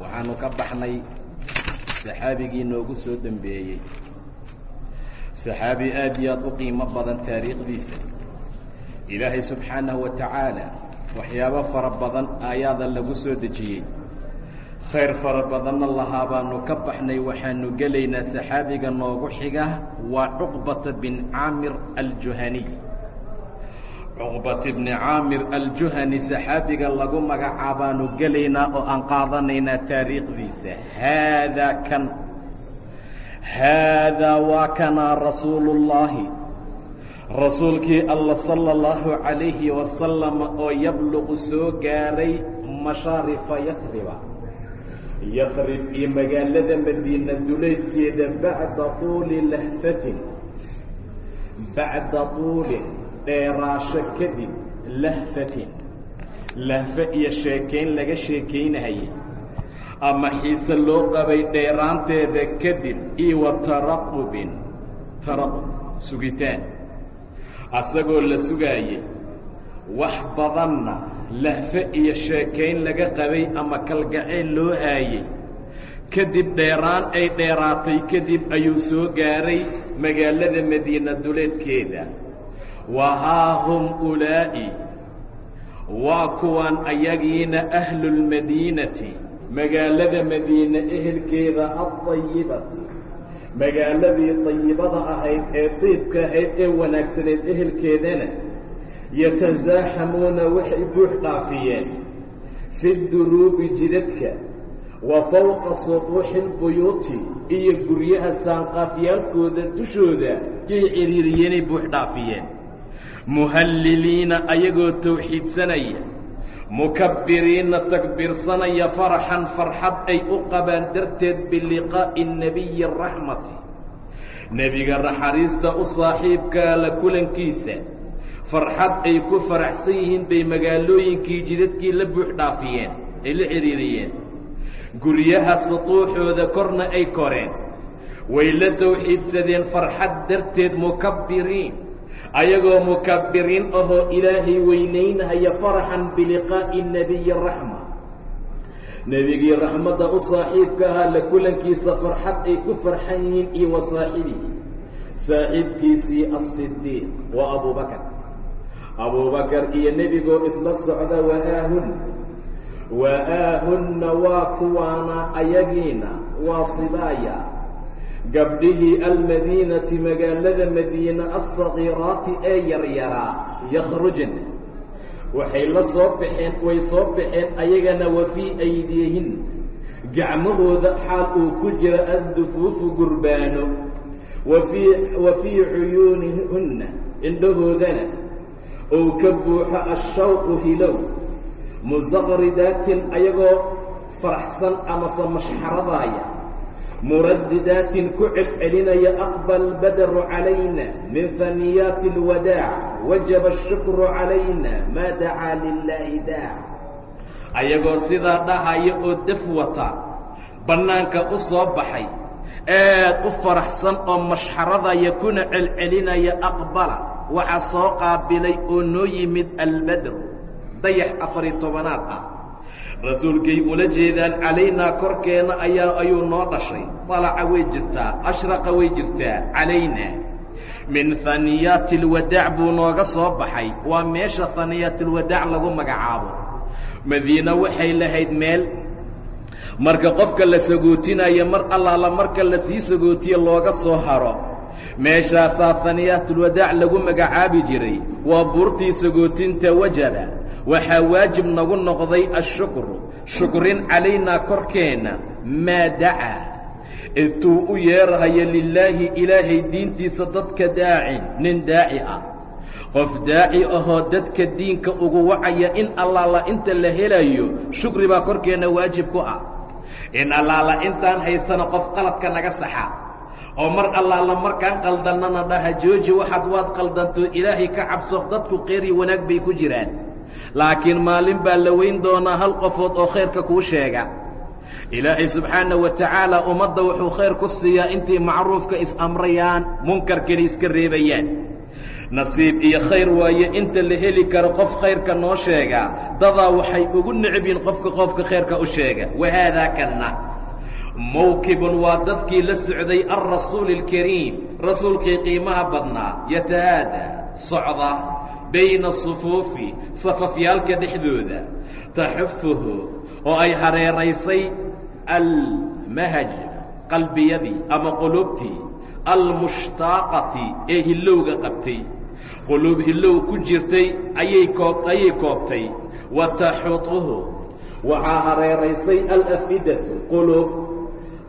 waxaanu ka baxnay saxaabigii noogu soo dembeeyey saxaabi aad iyo aad u qiimo badan taariikhdiisa. Ilaahay subxaanahu wa tacaala waxyaabo fara badan aayaada lagu soo dejiyey. khayr fara badanna lahaa baanu ka baxnay waxaanu gelaynaa saxaabiga noogu xiga waa cuqbata bin caamir aljuhaniy cuqbat bni caamir aljuhani saxaabiga lagu magacaabaanu gelaynaa oo aan qaadanaynaa taariikhdiisa. Haadaa kan haadaa waa kanaa rasuulu اllaahi rasuulkii alla sala اllahu calayhi wasalam oo yabluqu soo gaaray mashaarifa yatriba yatrib iyo magaalada madiina duleedkeeda bacda tuuli lahfatin bacda tuulin dheeraasho kadib lahfatin. Lahfe iyo sheekayn laga sheekaynahayay ama xiise loo qabay dheeraanteeda kadib iyo taraqubin taraqub sugitaan. Asagoo la sugaayey wax badanna lahfe iyo sheekayn laga qabay ama kalgacayl loo haayey kadib dheeraan ay dheeraatay kadib ayuu soo gaaray magaalada madiina duleedkeeda wahaa hum ulaa'i waa kuwan ayagiina ahlulmadiinati magaalada madiine ehelkeeda adayibati magaaladii dayibada ahayd ee diibka ahayd ee wanaagsaneed ehelkeedana yatasaaxamuuna waxay buux dhaafiyeen fi duruubi jidadka wa fowqa sutuuxi lbuyuuti iyo guryaha saanqaafyaalkooda dushooda yay ciriiriyeenay buux dhaafiyeen muhalliliina ayagoo tawxiidsanaya mukabbiriina takbiirsanaya faraxan farxad ay u qabaan darteed biliqaa'i nebiyi araxmati nebiga naxariista u saaxiibkaa la kulankiisa farxad ay ku faraxsan yihiin bay magaalooyinkii jidadkii la buux dhaafiyeen ay la xidhiiriyeen guryaha sutuuxooda korna ay koreen. Way la tawxiidsadeen farxad darteed mukabbiriin ayagoo mukabbiriin ahoo ilaahay weynaynahaya faraxan biliqaa'i nebiyi raxma nebigii raxmadda u saaxiibka ahaa la kulankiisa farxad ay ku farxan yihiin iyo wa saaxibihi saaxiibkiisii asidiiq waa abubakar abubakar iyo nebigoo isla socda wahaahun wahaahunna waa kuwaana ayagiina waa sibaaya gabdhihii almadiinati magaalada madiina alsagiiraati ee yaryaraa yakhrujna waxay la soo baxeen way soo baxeen ayagana wa fii aydiihin gacmahooda xaal uu ku jira addufuufu gurbaano. Wa fii cuyuunihunna indhahoodana. Ou ka buuxo ashawqu hilow. Musaqridaatin ayagoo faraxsan amase mashxaradaaya muradidaatin ku celcelinaya aqbal badaru calayna min haniyaati اlwadaac wajaba ashukru calayna maa dacaa lilaahi daac. Ayagoo sidaa dhahaya oo daf wata bannaanka u soo baxay aad u faraxsan oo mashxaradaya kuna celcelinaya aqbala waxaa soo qaabilay oo noo yimid albadru dayax afari tobanaad ah rasuulkay ula jeedaan calaynaa korkeenna ayaa ayuu noo dhashay. Dalaca way jirtaa ashraqa way jirtaa calaynaa min haniyaati alwadaac buu nooga soo baxay. Waa meesha haniyaatilwadaac lagu magacaabo. Madiine waxay lahayd meel. Marka qofka la sagootinayo mar allaala marka la sii sagootiye looga soo haro meeshaasaa haniyaatulwadaac lagu magacaabi jiray. Waa buurtii sagootinta wajaba waxaa waajib nagu noqday ashukru shukrin calaynaa korkeenna maa dacaa intuu u yeerahayo lilaahi ilaahay diintiisa dadka daacin nin daaci ah. Qof daaci ahoo dadka diinka ugu wacaya in allaala inta la helayo shukri baa korkeenna waajib ku ah. In allaala intaan haysano qof qaladka naga saxa. Oo mar allaala markaan qaldannana dhaha jooji waxaad waad qaldanto ilaahay ka cabso dadku khayr iyo wanaag bay ku jiraan laakiin maalin baa la weyn doonaa hal qofood oo khayrka kuu sheega. Ilaahay subxaana wa tacaala ummadda wuxuu khayr ku siiyaa intay macruufka is-amrayaan munkarkana iska reebayaan. Nasiib iyo khayr waaye inta la heli karo qof khayrka noo sheega dadaa waxay ugu necbiin qofka qofka khayrka u sheega. Wahaadaa kanna. Mawkibun waa dadkii la socday alrasuuli اlkariim rasuulkii qiimaha badnaa. Yata'aadaa socda bayna sufuufi safafyaalka dhexdooda taxufuhu oo ay hareeraysay almahaj qalbiyadii ama qulubtii almushtaaqati ee hillowga qabtay. Quluub hillow ku jirtay ayay koob ayay koobtay. Wa taxutuhu waxaa hareeraysay alafidatu quluub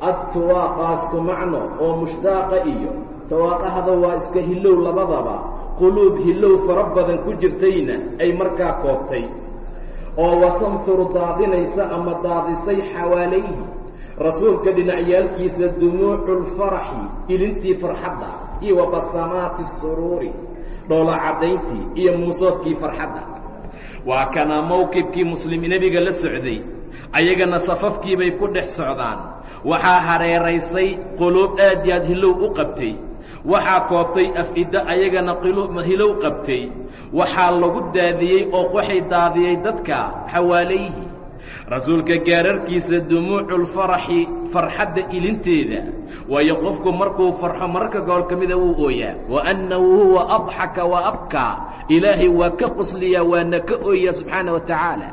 adtuwaaqaasku macno oo mushtaaqa iyo tawaaqahda waa iska hillow labadaba quluub hillow fara badan ku jirtayna ay markaa koobtay. oo watanfuru daadinaysa ama daadisay xawaalayhi. Rasuulka dhinacyaalkiisa dumuucu lfaraxi ilintii farxadda iyo wa basamaati suruuri dhoola caddayntii iyo muusoodkii farxadda. Waa kana mawkibkii muslim nebiga la socday ayagana safafkiibay ku dhex socdaan. Waxaa hareeraysay quluub aad yaad hilow u qabtay waxaa koobtay af-iddo ayagana hilow qabtay. Waxaa lagu daadiyey oo waxay daadiyey dadka xawaalayhi. Rasuulka gaararkiisa dumuuculfaraxi farxadda ilinteeda. Waayo qofku markuu farxo mararka gobol ka mida wuu ooyaa. Wa annahu huwa adxaka wa abkaa ilaahay waa ka qosliyaa waana ka ooyaa subxaana wa tacaala.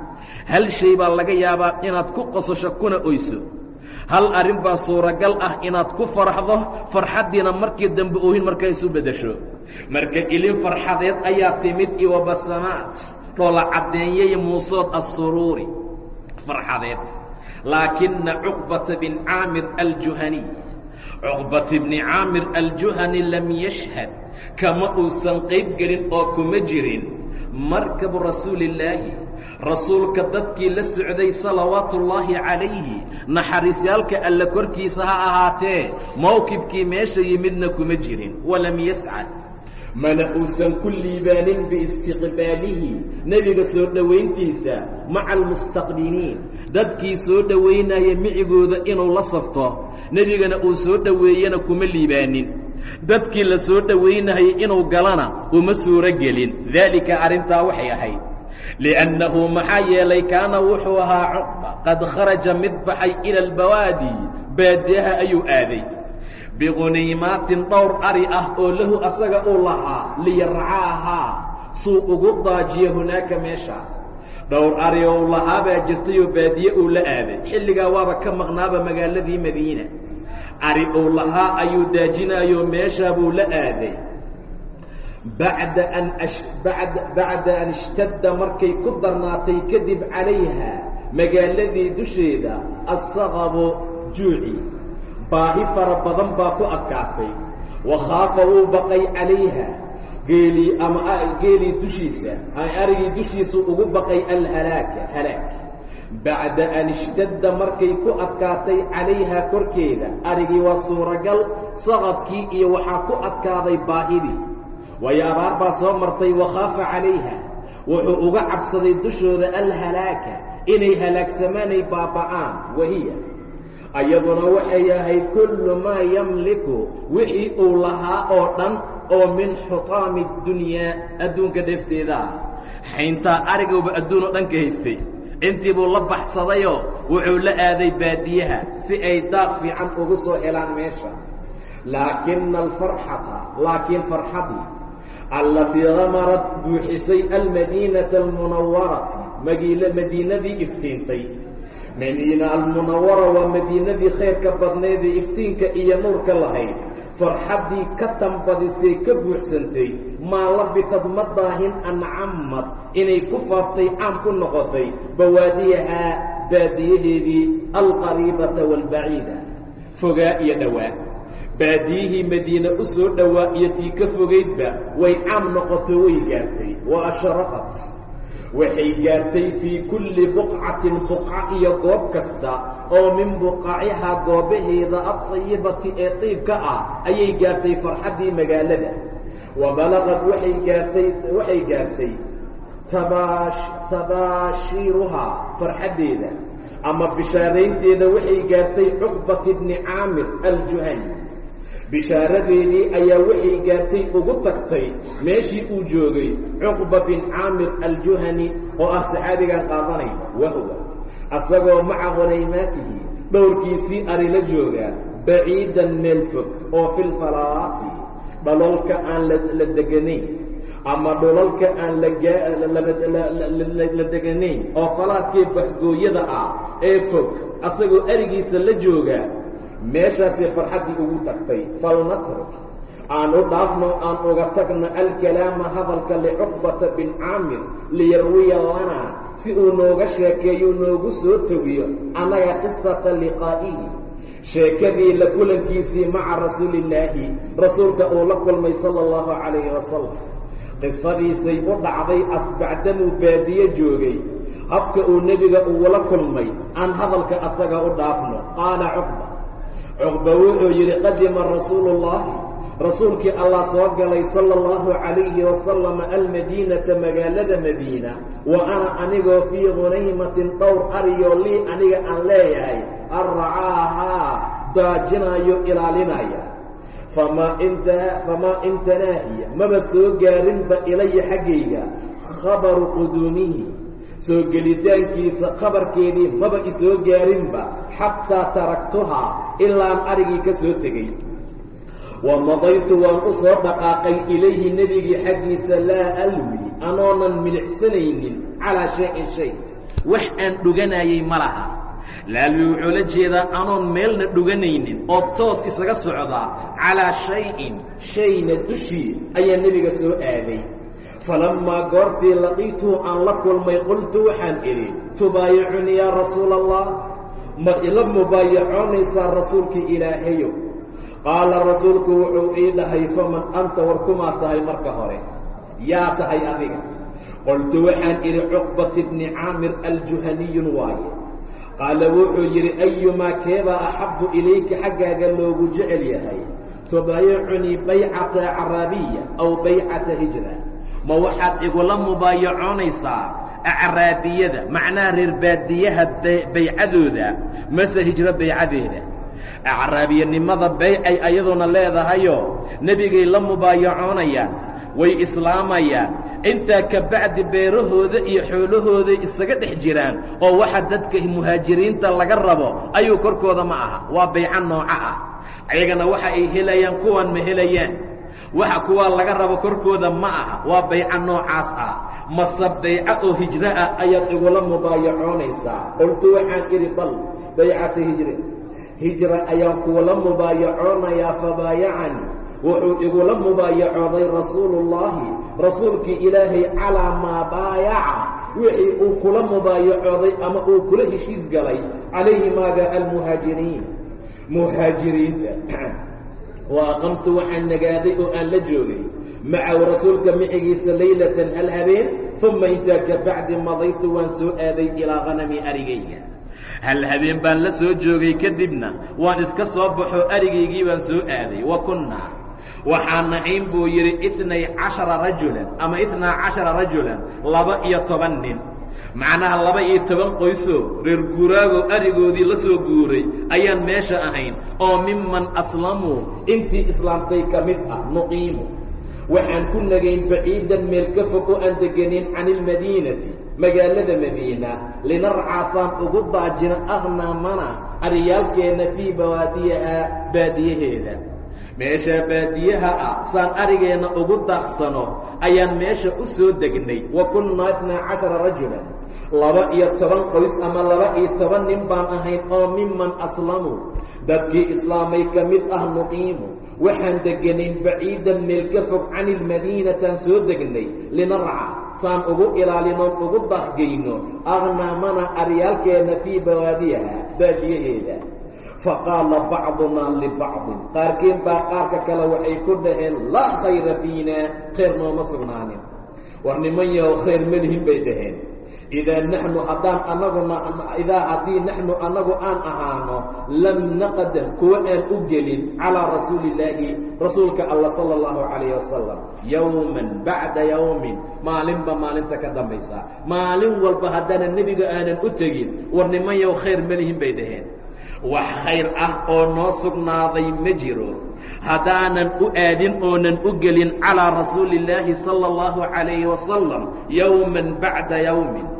Hal shay baa laga yaabaa inaad ku qososho kuna oyso hal arrin baa suuragal ah inaad ku farxdo farxaddiina markii dambe oohin markaa isu beddesho. Marka ilin farxadeed ayaa timid iwa basamaat dhoola caddeeyay muusood assuruuri. Farxadeed. Laakina cuqbata bin caamir aljuhaniy cuqbat bni caamir aljuhani lam yashhad kama uusan qayb gelin oo kuma jirin. Markabu rasuulillaahi rasuulka dadkii la socday salawaatu ullaahi calayhi naxariisyaalka alla korkiisa ha ahaatee mawkibkii meesha yimidna kuma jirin walam yascad. Mana uusan ku liibaanin biistiqbaalihi nebiga soo dhowayntiisa maca almustaqbiniin dadkii soo dhowaynaya micigooda inuu la safto nebigana uu soo dhoweeyana kuma liibaanin. Dadkii la soo dhowaynayay inuu galana uma suuro gelin daalika arrintaa waxay ahayd li'annahu maxaa yeelay kaana wuxuu ahaa qad kharaja mid baxay ila albawaadi baadiyaha ayuu aaday biquniymaatin dhowr ari ah oo lahu asaga uu lahaa liyarcaahaa suu ugu daajiyo hunaaka meesha dhowr ari oo u lahaabaa jirtayoo baadiye uu la aaday xilligaa waaba ka maqnaaba magaaladii madiina ari uu lahaa ayuu daajinaayoo meeshaa buu la aaday bacda an bacda an ishtadda markay ku darnaatay kadib calayha magaaladii dusheeda assaqabu juuci. Baahi fara badan baa ku adkaatay. Wa khaafa wuu baqay calayha. Geelii ama geelii dushiisa arigii dushiisu ugu baqay alhalaaka halaag bacda an ishtadda markay ku adkaatay calayha korkeeda arigii waa suuragal saqabkii iyo waxaa ku adkaaday baahidii waayo abaar baa soo martay wakhaafa calayha. Wuxuu uga cabsaday dushooda alhalaaka inay halaagsamaanay baaba'aan wahiya. Ayaduna waxay ahayd kullu maa yamliku wixii uu lahaa oo dhan oo min xutaami dunyaa adduunka dheefteeda xayntaa arigowba adduun oo dhan ka haystay. Intii buu la baxsadayoo wuxuu la aaday baadiyaha si ay daaq fiican ugu soo helaan meesha. Laakina alfarxata laakiin farxadii allatii damarad buuxisay almadiinata almunawarati madiinadii iftiintay. Madiina almunawara waa madiinadii khayrka badnaydee iftiinka iyo nuurka lahayd. Farxaddii ka tambadisay ka buuxsantay. Maa labisad ma daahin an cammad. Inay ku faaftay caam ku noqotay. Bawaadiyahaa baadiyaheedii alqariibata waalbaciida fogaa iyo dhowaa baadiyihii madiine u soo dhowaa iyo tii ka fogaydba way caam noqoto way gaartay. Wa ashraqat waxay gaartay fii kulli buqcatin buqca iyo goob kasta oo min buqacihaa goobaheeda adayibati ee tiibka ah ayay gaartay farxaddii magaalada. Wa balaqad waxay gaartay waxay gaartay tabaash tabaashiiruhaa farxaddeeda. Ama bishaaraynteeda waxay gaartay cuqbati bni caamir aljuhani bishaaradeedii ayaa waxay gaartay ugu tagtay meeshii uu joogay cuqba bin caamir aljuhani oo ah saxaabigan qaadanay wahwa asagoo maca hanaymaatihi dhowrkiisii arila joogaa baciidan meel fog oo filfalaati dhalolka aan la deganayn ama dhulalka aan la deganayn oo falaadkee bahgooyada ah ee fog asagoo arigiisa la joogaa meeshaasay farxaddii ugu tagtay falnatruk aan u dhaafno aan uga tagno alkalaama hadalka licuqbata bin caamir liyarwiya lanaa si uu nooga sheekeeyo noogu soo togiyo annaga qisata liqaa'ihi sheekadii la kulankiisii maca rasuulillaahi rasuulka uu la kulmay sala allahu calayhi wasalam qisadiisay u dhacday asbacdamuu baadiye joogay. Habka uu nebiga ugula kulmay aan hadalka asaga u dhaafno qaala cuqba cuqba wuxuu yidhi qadima rasuuluullaahi rasuulkii allah soo galay sala allahu calayhi wasalama almadiinata magaalada madiina wa ana anigoo fii hunaymatin dhowr ariyoo lii aniga aan leeyahay arracaahaa daajinayo ilaalinaya. Famaa intanaahiya maba soo gaarinba ilaya xaggayga khabaru quduumihi soo gelitaankiisa khabarkeedii maba isoo gaarinba xataa taraktuhaa ilaan arigii ka soo tegey. Wa madaytu waan u soo dhaqaaqay ilayhi nebigii xaggiisa laa alwi anoonan milicsanaynin calaa shay-in shay. Wax aan dhuganayay ma laha. Laalwi wuxuu la jeedaa anoon meelna dhuganaynin oo toos isaga socdaa calaa shay-in shayna dushii ayaa nebiga soo aaday falammaa goortii laqiituhu aan la kulmay qultu waxaan idhi tubaayicunii yaa rasuula allah ma ila mubaayacoonaysaa rasuulkii ilaahayow? Qaala rasuulku wuxuu ii dhahay faman anta war kumaa tahay marka hore? Yaa tahay adiga qoltu waxaan idhi cuqbati bni caamir aljuhaniyun waaye. Qaala wuxuu yidhi ayumaa keebaa axabbu ilayka xaggaaga loogu jecel yahay? Tubaayicunii baycata acraabiya aw baycata hijra ma waxaad igula mubaayacoonaysaa acraabiyada macnaha reer baadiyaha baycadooda mase hijro baycadeeda acraabiyanimada baycay ayadoona leedahayoo nebigay la mubaayacoonayaan way islaamayaan intaa ka bacdi beerahooda iyo xoolahooday isaga dhex jiraan oo waxa dadka muhaajiriinta laga rabo ayuu korkooda ma aha waa bayco nooco ah. Ayagana waxa ay helayaan kuwan ma helayaan waxa kuwaa laga rabo korkooda ma aha waa bayco noocaas ah. Mase bayco oo hijro ah ayaad igula mubaayacoonaysaa. Qoltu waxaan idhi bal baycata hijre. Hijra ayaan kuula mubaayacoonayaa fabaayacanii wuxuu igula mubaayacooday rasuuluullaahi rasuulkii ilaahay calaa maa baayaca. Wixii uu kula mubaayacooday ama uu kula heshiis galay calayhi maaga almuhaajiriin. Muhaajiriinta wa aqamtu waxaan nagaaday oo aan la joogay. Macahu rasuulka micigiisa laylatan hal habeen uma intaa ka bacdi madaytu waan soo aaday ilaa hanami arigayga. Hal habeen baan la soo joogay kadibna waan iska soo baxo arigaygii baan soo aaday. Wa kunnaa waxaan nahayn buu yidhi itnay cashara rajulan ama itnaa cashara rajulan laba iyo toban nin macnaha laba iyo toban qoysoo reer guuraagoo arigoodii la soo guuray ayaan meesha ahayn oo miman aslamuu intii islaamtay ka mid ah nuqiimu. Waxaan ku nagayn baciidan meel ka fog oo aan deganin can ilmadiinati magaalada madiina. Linarcaasaan ugu daajino akhnaamana aryaalkeenna fii bawaadiyaha baadiyaheeda. Meeshaa baadiyaha ah saan arigeenna ugu daaqsano ayaan meesha u soo degnay. Wa kunnaa itnaa cashara rajulan laba iyo toban qoys ama laba iyo toban nin baan ahayn oo miman aslamuu dadkii islaamay ka mid ah nuqiimu waxaan deganayn baciidan meel ka fog can ilmadiinataan soo degnay. Linarca saan ugu ilaalinoon ugu daahgayno akhnaamana aryaalkeenna fii bawaadiyaha baadiyaheeda faqaala bacdunaa libacdin. Qaarkeen baa qaarka kale waxay ku dhaheen laa khayra fiina khayr nooma sugnaanin. War niman yahow khayr melihin bay dhaheen idaa naxnu haddaan anaguna idaa haddii naxnu anagu aan ahaano lam naqadar kuwa aan u gelin calaa rasuuli illaahi rasuulka alla sala allahu calayh wasalam yowman bacda yowmin maalinba maalinta ka dambaysa maalin walba haddana nebiga aanan u tegin war nimanyow khayr malihin bay dhaheen wax khayr ah oo noo sugnaaday ma jiro haddaanan u aadin oonan u gelin calaa rasuuli illaahi sala allahu calayhi wasalam yowman bacda yowmin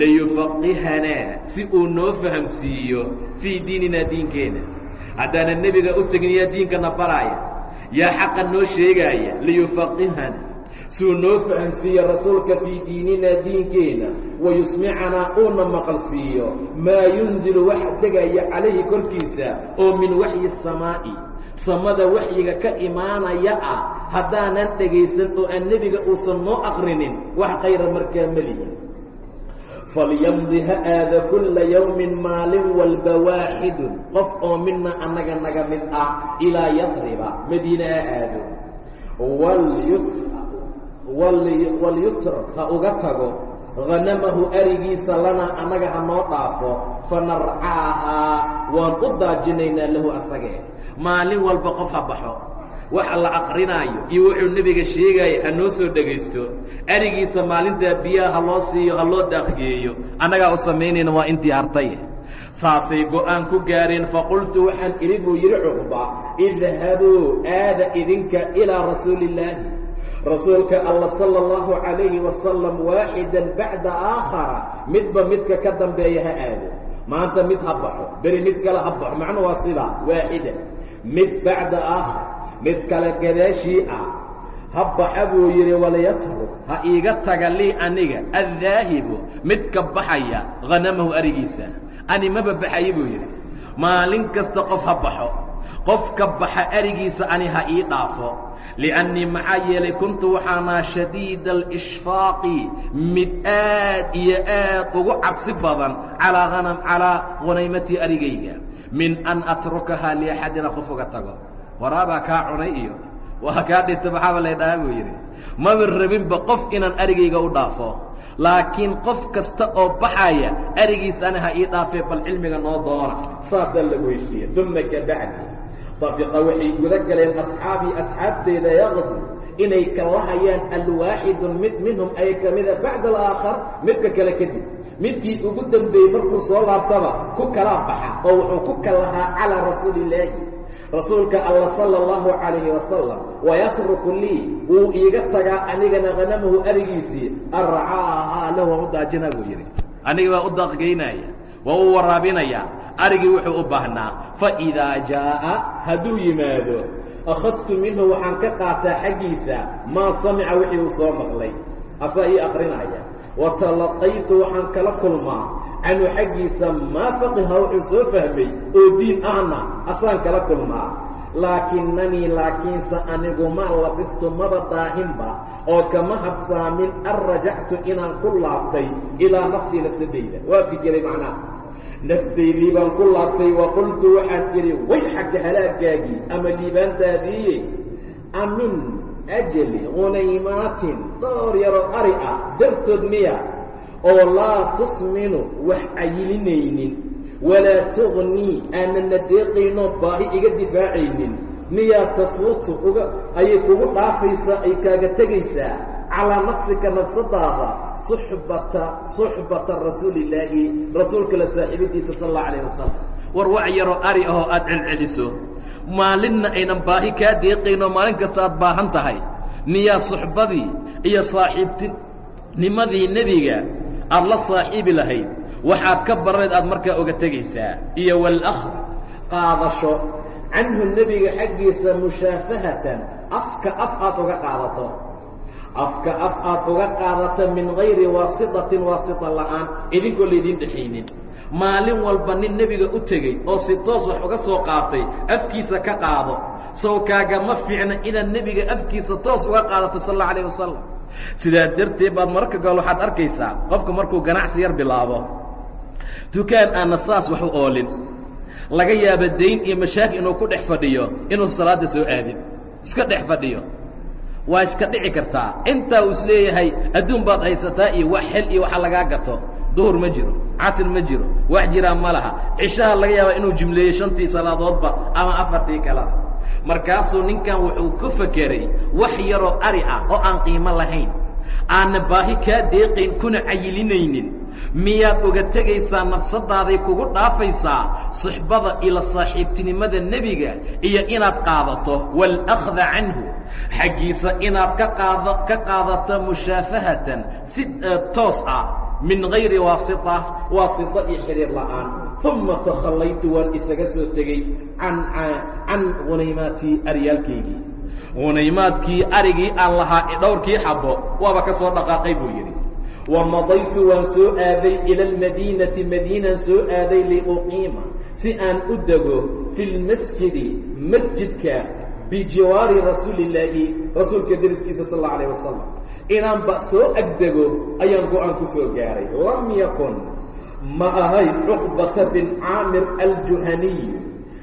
liyufaqihanaa si uu noo fahamsiiyo fii diininaa diinkeena. Haddaanan nebiga u tegin yaa diinkana baraaya yaa xaqa noo sheegaaya liyufaqihana suu noo fahamsiiye rasuulka fii diininaa diinkeena wayusmicanaa uuna maqalsiiyo maa yunzilu waxa degaya calayhi korkiisa oo min waxyi samaa'i. Samada waxyiga ka imaanaya ah haddaanan dhegaysan oo aan nebiga uusan noo aqrinin wax khayra markaa melihin falyamdi ha aada kulla yowmin maalin walba waaxidun qof oo mina annaga naga mid ah ilaa yadriba madiine ha aado walyutrak ha uga tago hanamahu arigiisa lanaa annaga ha noo dhaafo fanarcaahaa waan u daajinaynaa lahu asagee maalin walba qof ha baxo waxa la aqrinaayo iyo wuxuu nebiga sheegaayo ha noo soo dhegaysto. Arigiisa maalintaa biyaha ha loo siiyo ha loo daaqgeeyo annagaa u samaynayna waa intii hartaye saasay go'aan ku gaareen faqultu waxaan idhi buu yidhi cuqba idhabuu aada idinka ilaa rasuuli illaahi rasuulka alla sala allahu calayhi wasalam waaxidan bacda aakhara midba midka ka dambeeya ha aado. Maanta mid ha baxo beri mid kale ha baxo. Macnu waa sidaa waaxidan mid bacda aakhar mid kale gadaashii ah. Ha baxa buu yidhi walayatruk ha iiga taga lii aniga addaahibu midka baxaya hanamahu arigiisa. Ani maba baxaye buu yidhi. Maalin kasta qof ha baxo qofka baxa arigiisa ani ha ii dhaafo. Liannii maxaa yeelay kuntu waxaanaa shadiida alishfaaqi mid aad iyo aad ugu cabsi badan calaa hanam calaa hanaymatii arigayga. Min an atrukahaa liaxadina qof uga tago waraabaa kaa cunay iyo waa kaa dhinta maxaaba lay dhahaa buu yidhi maba rabinba qof inaan arigayga u dhaafo laakiin qof kasta oo baxaya arigiisana ha ii dhaafee bal cilmiga noo doona. Saasaa lagu heshiiye uma kabacdi dafiqa waxay guda galeen asxaabii asxaabteeda yaqdu inay kalahayaan alwaaxidu mid minhum ay ka mida bacda alaakhar midka kale kadib. Midkii ugu dembeeyey markuu soo laabtaba ku kala baxa oo wuxuu ku kalahaa calaa rasuuli illaahi rasuulka alla sala allahu calayhi wasalam wayatruku lii wuu iiga tagaa anigana hanamahu arigiisii arcaahaa lahu waan u daajinaa buu yidhi. Aniga baa u daaqgeynaya waa u waraabinayaa arigii wuxuu u baahnaa faidaa jaa'a hadduu yimaado akhadtu minhu waxaan ka qaataa xaggiisa maa samica wixii uu soo maqlay asaa ii aqrinaya wa talaqaytu waxaan kala kulmaa canhu xaggiisa maa faqiha wuxuu soo fahmay oo diin ahna asaan kala kulmaa. Laakinanii laakiinse anigu ma labistu maba daahinba oo kama habsaamin an rajactu inaan ku laabtay ilaa nafsii nafsadayda waa fikiray macnaha naftaydii baan ku laabtay wa qultu waxaan idhi way xagga halaagaagii ama liibaantaadiiye amin ajali hunaymaatin dhowr yaroo ari ah dartood miya oo laa tusminu wax cayilinaynin walaa tugnii aanana deeqaynoo baahi iga difaacaynin. Miyaa tafuutu uga ayay kugu dhaafaysaa ay kaaga tegaysaa. Calaa nafsika nafsadaada suxbata suxbata rasuulillaahi rasuulka la saaxiibadiisa sal allau alayh wasalam war wax yaroo ari ahoo aad celceliso. Maalinna aynan baahi kaa deeqaynoo maalin kasta aad baahan tahay. Miyaa suxbadii iyo saaxiibtinimadii nebiga aad la saaxiibi lahayd waxaad ka baranayd aad markaa oga tegaysaa. Iyo walakhd qaadasho canhu nebiga xaggiisa mushaafahatan afka af aad uga qaadato. Afka af aad uga qaadato min gayri waasitatin waasita la'aan idinkoo laydiin dhexaynin. Maalin walba nin nebiga u tegey oo si toos wax uga soo qaatay afkiisa ka qaado. Sow kaagama fiicna inaad nebiga afkiisa toos uga qaadato sal alla alayh wasalam sidaa darteed baad mararka gool waxaad arkaysaa qofka markuu ganacsi yar bilaabo dukaan aanna saas wax u oolin laga yaabo dayn iyo mashaakil inuu ku dhex fadhiyo inuu salaadda soo aadin. Iska dhex fadhiyo. Waa iska dhici kartaa. Intaa uu is leeyahay adduun baad haysataa iyo wax xel iyo waxa lagaa gato. Duhur ma jiro casr ma jiro wax jiraa ma laha. Cishaha laga yaabaa inuu jimleeyey shantii salaadoodba ama afartii kalada markaasuu ninkan wuxuu ku fekeray wax yaroo ari ah oo aan qiimo lahayn. Aanna baahi kaa deeqayn kuna cayilinaynin miyaad uga tegaysaa nafsadaaday kugu dhaafaysaa suxbada ila saaxiibtinimada nebiga iyo inaad qaadato? Waalأkhda canhu xaggiisa inaad ka qaad ka qaadato mushaafahatan si toos ah min gayri waasita waasita iyo xiriir la'aan uma takhallaytu waan isaga soo tegey can hunaymaati aryaalkaygii hunaymaadkii arigii aan lahaa dhowrkii xabo waaba ka soo dhaqaaqay buu yidhi. Wa madaytu waan soo aaday ila almadiinati madiinaan soo aaday liuqiima si aan u dego fi lmasjidi masjidka bijiwaari rasuuli illaahi rasuulka deriskiisa sal alla alayh wasalam inaanba soo agdego ayaan go'aan ku soo gaaray. Lam yakun ma ahayd cuqbata bin caamir aljuhaniy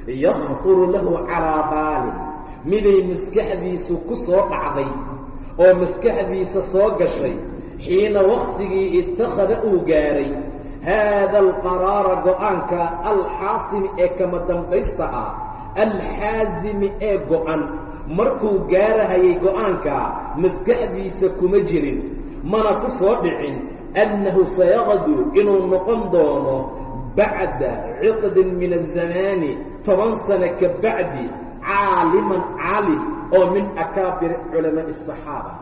yakhturu lahu calaa baalin miday maskaxdiisu ku soo dhacday oo maskaxdiisa soo gashay xiina wakhtigii ittakhada uu gaaray haada alqaraara go'aanka alxaasimi ee kama dambaysta ah alxaasimi ee go-an markuu gaarahayay go'aanka maskaxdiisa kuma jirin mana ku soo dhicin annahu sayaqdu inuu noqon doono bacda ciqdin min azamaani toban sano ka bacdi caaliman caalim oo min akaabiri culamaa'i asaxaaba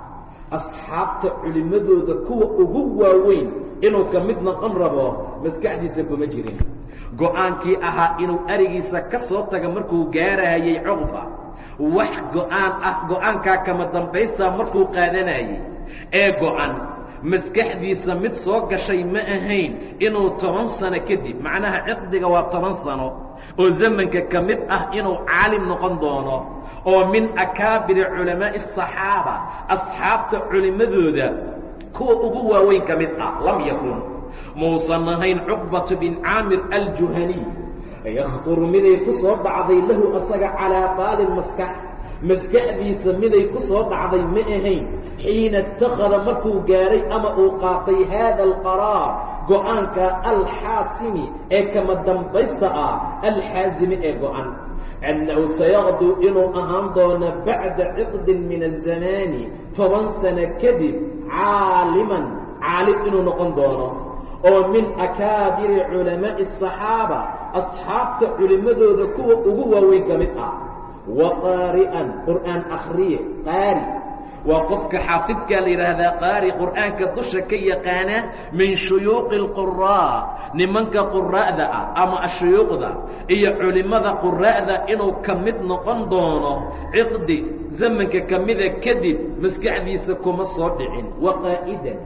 asxaabta culimmadooda kuwa ugu waaweyn inuu ka mid noqon rabo maskaxdiisa kuma jirin go'aankii ahaa inuu arigiisa ka soo taga markuu gaarahayay cuqba wax go'aan ah go'aankaa kama dambaystaa markuu qaadanayay ee go-an maskaxdiisa mid soo gashay ma ahayn inuu toban sano kadib macnaha ciqdiga waa toban sano oo zamanka ka mid ah inuu caalim noqon doono oo min akaabiri culamaa'i asaxaaba asxaabta culimmadooda kuwa ugu waaweyn ka mid ah lam yakun. Muusan ahayn cuqbatu bin caamir aljuhaniy yakhturu miday ku soo dhacday lahu asaga calaa baalin maskax maskaxdiisa miday ku soo dhacday ma ahayn. Xiina ittakhada markuu gaaray ama uu qaatay haada alqaraar go'aanka alxaasimi ee kama dambaysta ah alxaasimi ee go-an. Annahu sayaqduu inuu ahaan doono bacda ciqdin min azamaani toban sano kadib caaliman caalim inuu noqon doono. Oo min akaabiri culamaa'i asaxaaba asxaabta culimmadooda kuwa ugu waaweyn ka mid ah wa qaari'an qur'aan akhriye qaari. Waa qofka xaafidkaa la yidhaahdaa qaari qur'aanka dusha ka yaqaana min shuyuuqi alquraa nimanka quraa'da ah ama ashuyuuqda iyo culimmada quraa'da inuu ka mid noqon doono ciqdi zamanka ka mida kadib maskaxdiisa kuma soo dhicin. Wa qaa'idan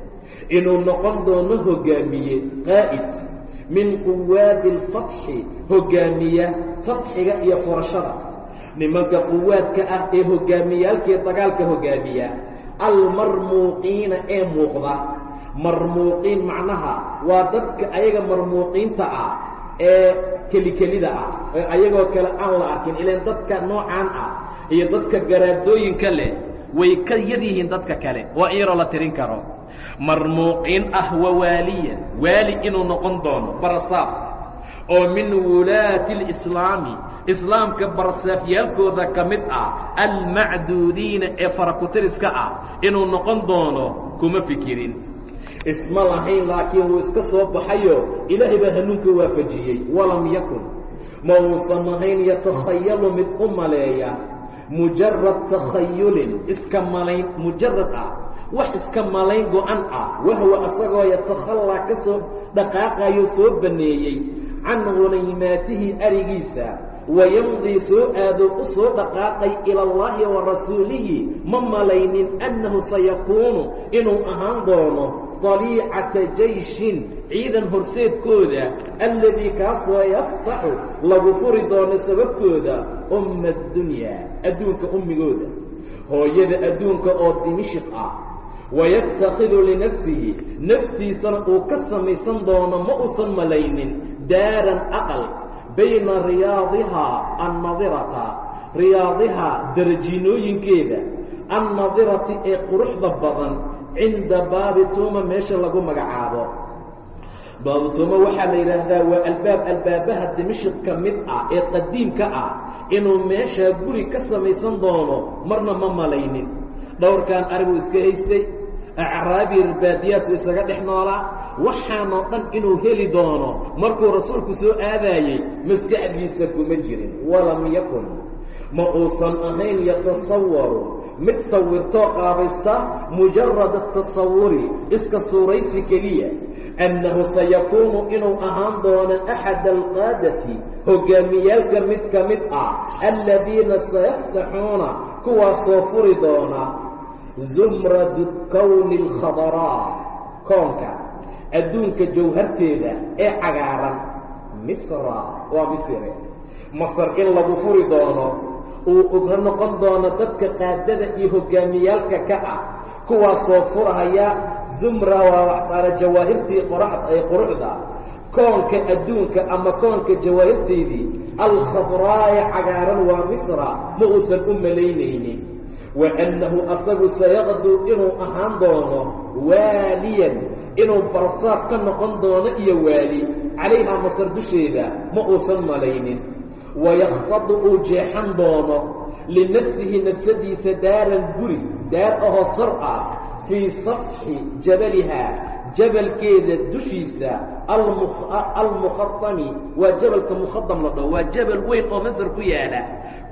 inuu noqon doono hogaamiye qaa'id. Min quwaadi alfatxi hogaamiya fatxiga iyo furashada nimanka quwaadka ah ee hogaamiyaalkii dagaalka hogaamiya almarmuuqiina ee muuqda. Marmuuqiin macnaha waa dadka ayaga marmuuqiinta ah ee kelikelida ah ee ayagoo kale aan la arkin ilaan dadka noocaan ah iyo dadka garaadooyinka leh way ka yar yihiin dadka kale waa in yaroo la tirin karo. Marmuuqiin ah wawaaliyan waali inuu noqon doono barasaaf oo min wulaati اlislaami islaamka barasaafyaalkooda ka mid ah almacduudiina ee farakutiriska ah inuu noqon doono kuma fikirin. Isma lahayn laakiin wuu iska soo baxayo. Ilaahay baa hanuunka waafajiyey walam yakun. Ma uusan ahayn yatakhayalu mid u maleeya. Mujarad takhayulin iska malayn mujarad ah. Wax iska malayn go-an ah. Wahwa asagoo yatakhallaa ka soo dhaqaaqayo soo banneeyey can hunaymaatihi arigiisa wayamdii soo aado u soo dhaqaaqay ila allahi wa rasuulihi ma malaynin annahu sayakuunu inuu ahaan doono daliicata jayshin ciidan horseedkooda alladii kaasoo yaftaxu lagu furi doono sababtooda umma addunyaa adduunka ummigooda hooyada adduunka oo dimishiq ah wayattakhidu linafsihi naftiisana uu ka samaysan doono ma uusan malaynin daaran aqal bayna riyaadihaa annadirata riyaadihaa darajiinooyinkeeda annadirati ee quruxda badan cinda baabi tuuma meesha lagu magacaabo. Baabu tuuma waxaa la yidhaahdaa waa albaab albaabaha dimashik ka mid ah ee qadiimka ah inuu meeshaa guri ka samaysan doono marna ma malaynin. Dhowrkan ariguu iska haystay acraabi baadiyaasu isaga dhex noolaa waxaanoo dhan inuu heli doono. Markuu rasuulku soo aadaayey maskaxdiisa kuma jirin. Walam yakun. Ma uusan ahayn yatasawaru mid sawirtoo qaabaysta mujarad atasawuri iska suuraysi keliya. Annahu sayakuunu inuu ahaan doono axad alqaadati hoggaamiyaalka mid ka mid ah. Aladiina sayaftaxuuna kuwaasoo furi doona. Zumradu kowni alkhadaraa koonka adduunka jawharteeda ee cagaaran misra. Waa misire masar in lagu furi doono uu uga noqon doono dadka qaadada iyo hoggaamiyaalka ka ah kuwaasoo furhaya zumra waa waxtaana jawaahirtii qoraxee quruxda. Koonka adduunka ama koonka jawaahirteedii alkhadraaye cagaaran waa misra ma uusan u malaynaynin. Wa annahu asagu sayaqduu inuu ahaan doono waaliyan inuu barsaaf ka noqon doono iyo waali calayhaa masar dusheeda ma uusan malaynin. Wayakhtadu uu jeexan doono linafsihi nafsadiisa daaran guri daar ahoo sar ah fii safxi jabalihaa jabalkeeda dushiisa almukhatami waa jabalka mukhadam la dhaho waa jabal weyn oo masar ku yaalla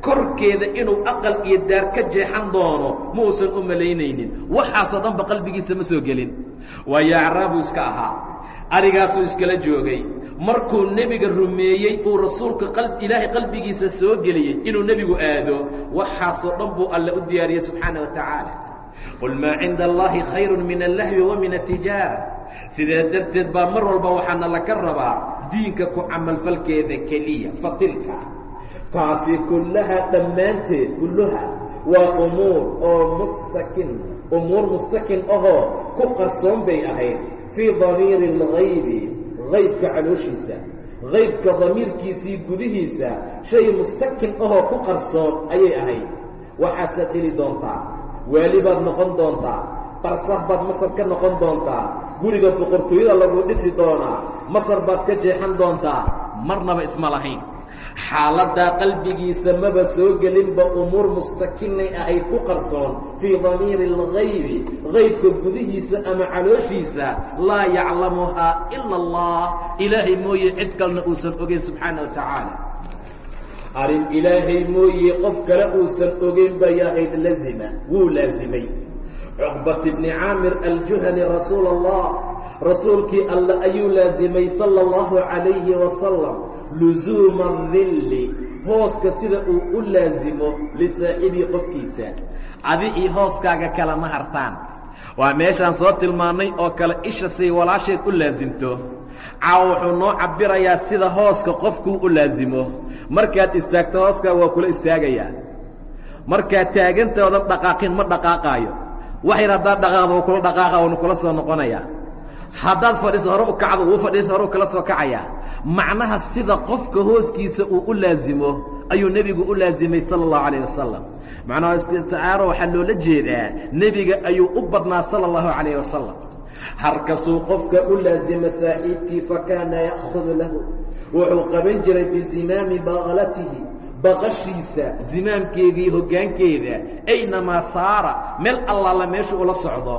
korkeeda inuu aqal iyo daar ka jeexan doono ma uusan u malaynaynin. Waxaasoo dhanba qalbigiisa ma soo gelin. Waayo acraabuu iska ahaa. Arigaasuu iskala joogay. Markuu nebiga rumeeyey uu rasuulka ilaahay qalbigiisa soo geliyey inuu nebigu aado waxaasoo dhan buu alle u diyaariyey subxaana wa tacaala. Qul maa cinda allahi khayru min allahwi wa min atijaara sidaa darteed baa mar walba waxaana laka rabaa diinka ku camalfalkeeda keliya fatilka taasi kullaha dhammaanteed kulluha waa umuur oo mustakin umuur mustakin ahoo ku qarsoon bay ahayd fii damiiri اlgaybi qaybka calooshiisa qaybka damiirkiisii gudihiisa shay mustakin ahoo ku qarsoon ayay ahayd. Waxaasaad heli doontaa waali baad noqon doontaa barsaf baad masar ka noqon doontaa guriga boqortooyada lagu dhisi doonaa masar baad ka jeexan doontaa marnaba isma lahayn xaaladdaa qalbigiisa maba soo gelinba umuur mustakinay ahayd ku qarsoon fii damiiri اlgaybi qaybka gudihiisa ama calooshiisa laa yaclamuhaa ila allah. Ilaahay mooye cid kalena uusan ogeyn subxaana wa tacaala. Arrin ilaahay mooye qof kale uusan ogeyn bay ahayd lazima wuu laasimay cuqbat bni caamir aljuhani rasuul allah rasuulkii alle ayuu laasimay sala اllahu calayhi wasalam lusuuma dilli hooska sida uu u laasimo lisaaxibii qofkiisa. Adi iyo hooskaaga kale ma hartaan. Waa meeshaan soo tilmaannay oo kale isha say walaasheed u laasimto caawa wuxuu noo cabbirayaa sida hooska qofkuu u laasimo markaad istaagto hooskaa waa kula istaagayaa markaad taagantoodan dhaqaaqin ma dhaqaaqaayo. Waxyar haddaad dhaqaaqdo wuu kula dhaqaaqa wuuna kula soo noqonayaa. Haddaad fadhiiso hore u kacdo wuu fadhiisa hore u kala soo kacayaa macnaha sida qofka hooskiisa uu u laasimo ayuu nebigu u laasimay sala allahu calayh wasalam macnaha isticaaro waxaa loola jeedaa nebiga ayuu u badnaa sala allahu calayh wasalam harkasuu qofka u laasima saaxiibkii fakaana ya'hudu lahu. Wuxuu qaban jiray bizimaami baqlatihi baqashiisa zimaamkeedii hoggaankeeda aynamaa saara meel allaala meesha ula socdo.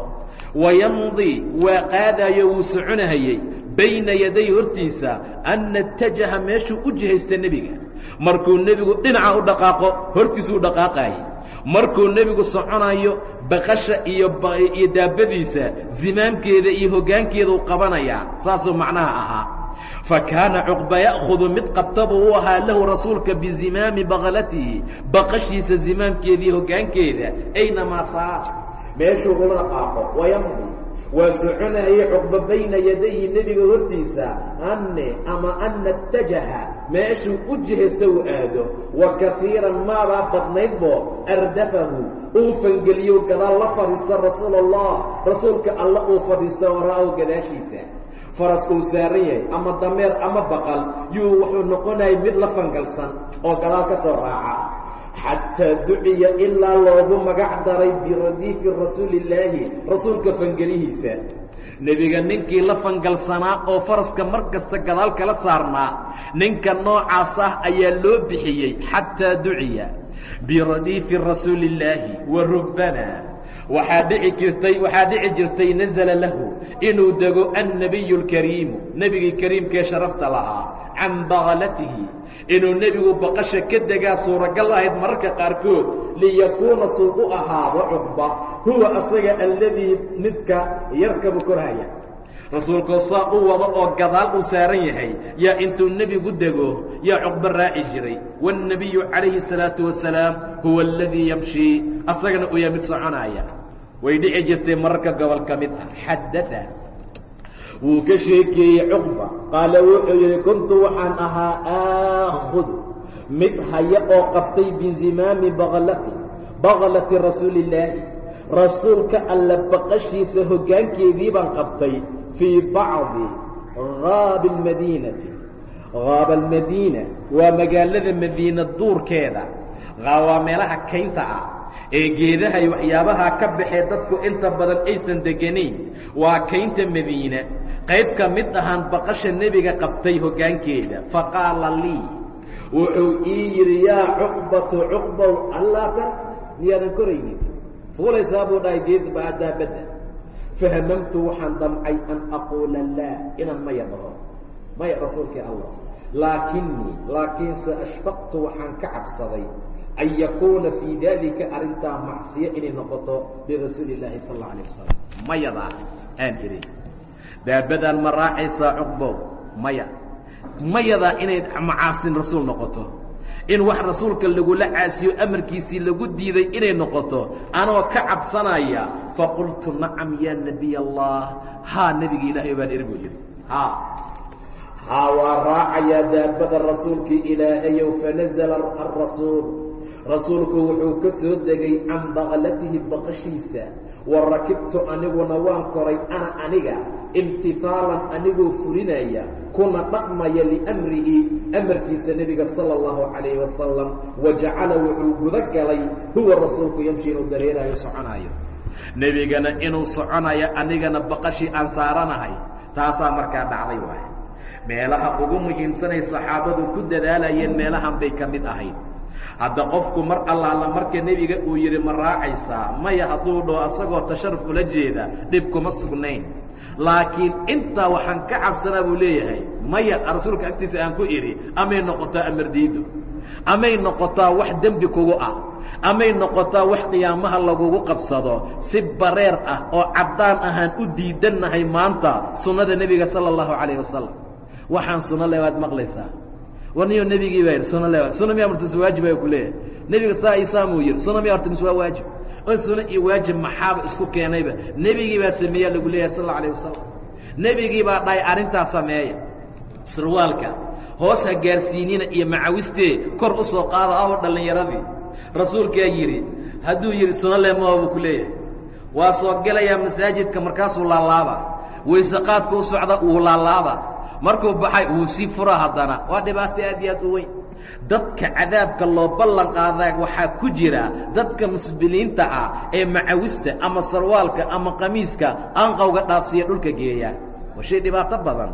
Wayamdii waa qaadaayo wuu soconahayey bayna yaday hortiisa an natajaha meeshuu u jihaysta nebiga. Markuu nebigu dhinaca u dhaqaaqo hortiisuu dhaqaaqaayey markuu nebigu soconayo baqasha iyo iyo daabadiisa zimaamkeeda iyo hoggaankeeduu qabanayaa saasuu macnaha ahaa. Fa kaana cuqba ya'khudu mid qabtaba uu ahaa lahu rasuulka bizimaami baqlatihi baqashiisa zimaamkeedii hoggaankeeda aynamaa saara. Meeshuu ula dhaqaaqo wayamdi waa soconayay cuqba bayna yadayhi nebiga hortiisa anne ama an natajaha meeshuu u jihaysta uu aado wa kafiiran maabaa badnaydbo ardafahu. Uu fangeliyo gadaal la fadhiista rasuul allah rasuulka alla uu fadhiista waraa'ahu gadaashiisa. Faras uu saaran yahay ama dameer ama baqal yuu wuxuu noqonayay mid la fangalsan oo gadaal ka soo raaca xataa duciya ilaa loogu magac daray biradiifi rasuulillaahi rasuulka fangelihiisa nebiga ninkii la fangalsanaa oo faraska mar kasta gadaal kala saarnaa ninka noocaas ah ayaa loo bixiyey xataa duciya biradiifi rasuulillaahi wa rubbana waxaa dhici jirtay nazla lahu. Inuu dego annabiy اlkariimu nebigii kariimkee sharafta lahaa. Can baqalatihi inuu nebigu baqasha ka degaa suuragal ahayd mararka qaarkood. Liyakuuna suu u ahaado cuqba huwa asaga alladii midka yarkabu korhaya rasuulkoo saa u wado oo gadaal uu saaran yahay yaa intuu nebigu dego yaa cuqbo raaci jiray. Waannabiyu calayhi salaatu wasalaam huwa aladii yamshii. Asagana uyaa mid soconaaya way dhici jirtay mararka gobol ka mid ah. Xadaa wuu ka sheekeeyey cuqba. Qaala wuxuu yidhi kuntu waxaan ahaa aakhudu mid haya oo qabtay bizimaami baklati baklati rasuulillaahi. Rasuulka alla baqashiisa hoggaankeedii baan qabtay fii bacdi haabi almadiinati. Haaba almadiina waa magaalada madiina duurkeeda. Waa meelaha kaynta ah ee geedaha iyo waxyaabahaa ka baxee dadku inta badan aysan deganayn. Waa kaynta madiina qayb ka mid ahaan baqasha nebiga qabtay hoggaankeeda. Faqaala lii wuxuu ii yidhi yaa cuqbatu cuqbow allaa tar miyaadan koraynin? Fuulaysaa buu dhahay geed daabadda fahamamtu waxaan damcay an aquula laa inaan maya dhaho. Maya rasuulkii allah laakinii laakiinse ashfaqtu waxaan ka cabsaday an yakuuna fii daalika arrintaa macsiyo inay noqoto lirasuuli illaahi sal alla alayh wasalam mayadaa aan idhi. Daabadaan ma raacaysaa cuqbow maya. Mayadaa inay macaasin rasuul noqoto. In wax rasuulka lagula caasiyo amarkiisii lagu diiday inay noqoto. Anoo ka cabsanaya faqultu nacam yaa nebiy allah haa nebiga ilaahay baan iri buu yidhi. Haa. Haa waa raacayaa daabada rasuulkii ilaahayow fanazala arasuul rasuulku wuxuu ka soo degay can baklatihi baqashiisa wa rakibtu aniguna waan koray ana aniga imtihaalan anigoo fulinaya kuna dhaqmaya liamrihi amarkiisa nebiga sala allahu calayhi wasalam wa jacala wuxuu guda galay huwa rasuulku yamshi inuu dareerayo soconaayo. Nebigana inuu soconayo anigana baqashii aan saaranahay taasaa markaa dhacday waaye. Meelaha ugu muhiimsanay saxaabadu ku dadaalayeen meelahan bay ka mid ahayd hadda qofku mar allaala marka nebiga uu yidhi ma raacaysaa maya hadduu dhoo asagoo tasharuf ula jeeda dhib kuma sugnayn. Laakiin intaa waxaan ka cabsanaa buu leeyahay maya rasuulka agtiisa aan ku idhi amay noqotaa amardiido amay noqotaa wax dembi kugu ah. Amay noqotaa wax qiyaamaha lagugu qabsado. Si bareer ah oo caddaan ahaan u diidannahay maanta sunnada nebiga sala allahu calayh wasalam waxaan sunno le waad maqlaysaa war niyo nebigii baa yidhi sunno le sunna miyaa horta waajib baa ku leeyahay nebiga saa isaamuu yidhi sunna miyaa horta mise waa waajib. Oo sunno iyo waajib maxaaba isku keenayba nebigii baa sameeyaa lagu leeyahay sal alla alayh wasalam nebigii baa dhahay arrintaa sameeya. Sarwaalka hoos ha gaarsiinina iyo macawistee kor u soo qaada aho dhallinyaradii rasuulkaa yidhi hadduu yidhi sunno le maha buu ku leeyahay. Waa soo gelayaa masaajidka markaasuu laalaaba wayse qaadku u socda wuu laalaaba markuu baxay wuu sii fura haddana. Waa dhibaato aad iyo aad u weyn. Dadka cadaabka loo ballan qaadaa waxaa ku jira dadka musbiliinta ah ee macawista ama sarwaalka ama qamiiska anqowga dhaafsiya dhulka geeya. Waa shay dhibaato badan.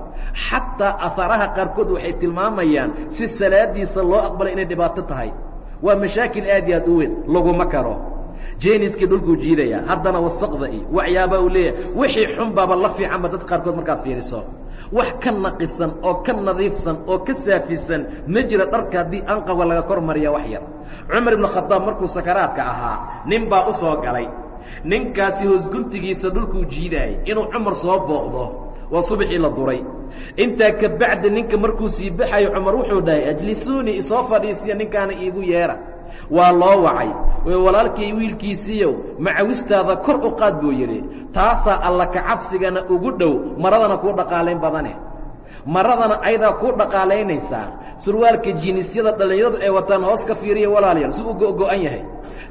Xataa aharaha qaarkood waxay tilmaamayaan si salaadiisa loo aqbalay inay dhibaato tahay. Waa mashaakil aad iyo aad u weyn. Laguma karo. Jeniskii dhulkuu jiidaya. Haddana wasaqda iyo waxyaabaa uu leeyahay. Wixii xunbaaba la fiicanba dad qaarkood markaad fiiriso wax ka naqisan oo ka nadiifsan oo ka saafisan ma jira dharka haddii anqabga laga kor mariya wax yar. Cumar ibnu khadaab markuu sakaraadka ahaa nin baa u soo galay. Ninkaasi hoosguntigiisa dhulkuu jiidaayay inuu cumar soo booqdo. Waa subaxii la duray. Intaa ka bacdi ninka markuu sii baxayo cumar wuxuu dhahay ajlisuunii isoo fadhiisiya ninkaana iigu yeedha waa loo wacay. Walaalkii wiilkiisiiyow macawistaada kor u qaad buu yidhi taasaa alla kacabsigana ugu dhow maradana kuu dhaqaalayn badane. Maradana aydaa kuu dhaqaalaynaysaa. Surwaalka jinisyada dhallinyaradu ay wataan hoos ka fiiriya walaalayaal si uu go'go'an yahay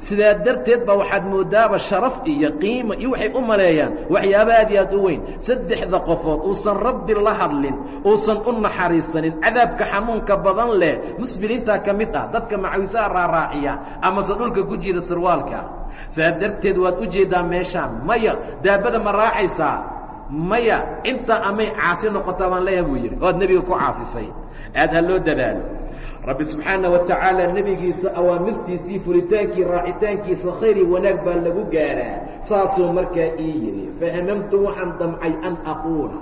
sidaa darteed ba waxaad moodaaba sharaf iyo qiimo iyo waxay u maleeyaan. Waxyaaba aad iyo aad u weyn saddexda qofood uusan rabbi la hadlin uusan u naxariisanin cadaabka xanuunka badan leh musbiliintaa ka mid ah dadka macawisaha raaraaciya amase dhulka ku jiida sirwaalka saa darteed waad u jeeddaa meeshaan maya daabada ma raacaysaa? Maya intaa amay caasi noqotaa baan leeyaha buu yidhi oad nebiga ku caasisay. Aad ha loo dadaalo rabbi subxaana wa tacaala nebigiisa awaamirtiisii furitaankii raacitaankiisa khayri wanaag baa lagu gaaraa. Saasuu markaa ii yidhi fahamamtu waxaan damcay an aquula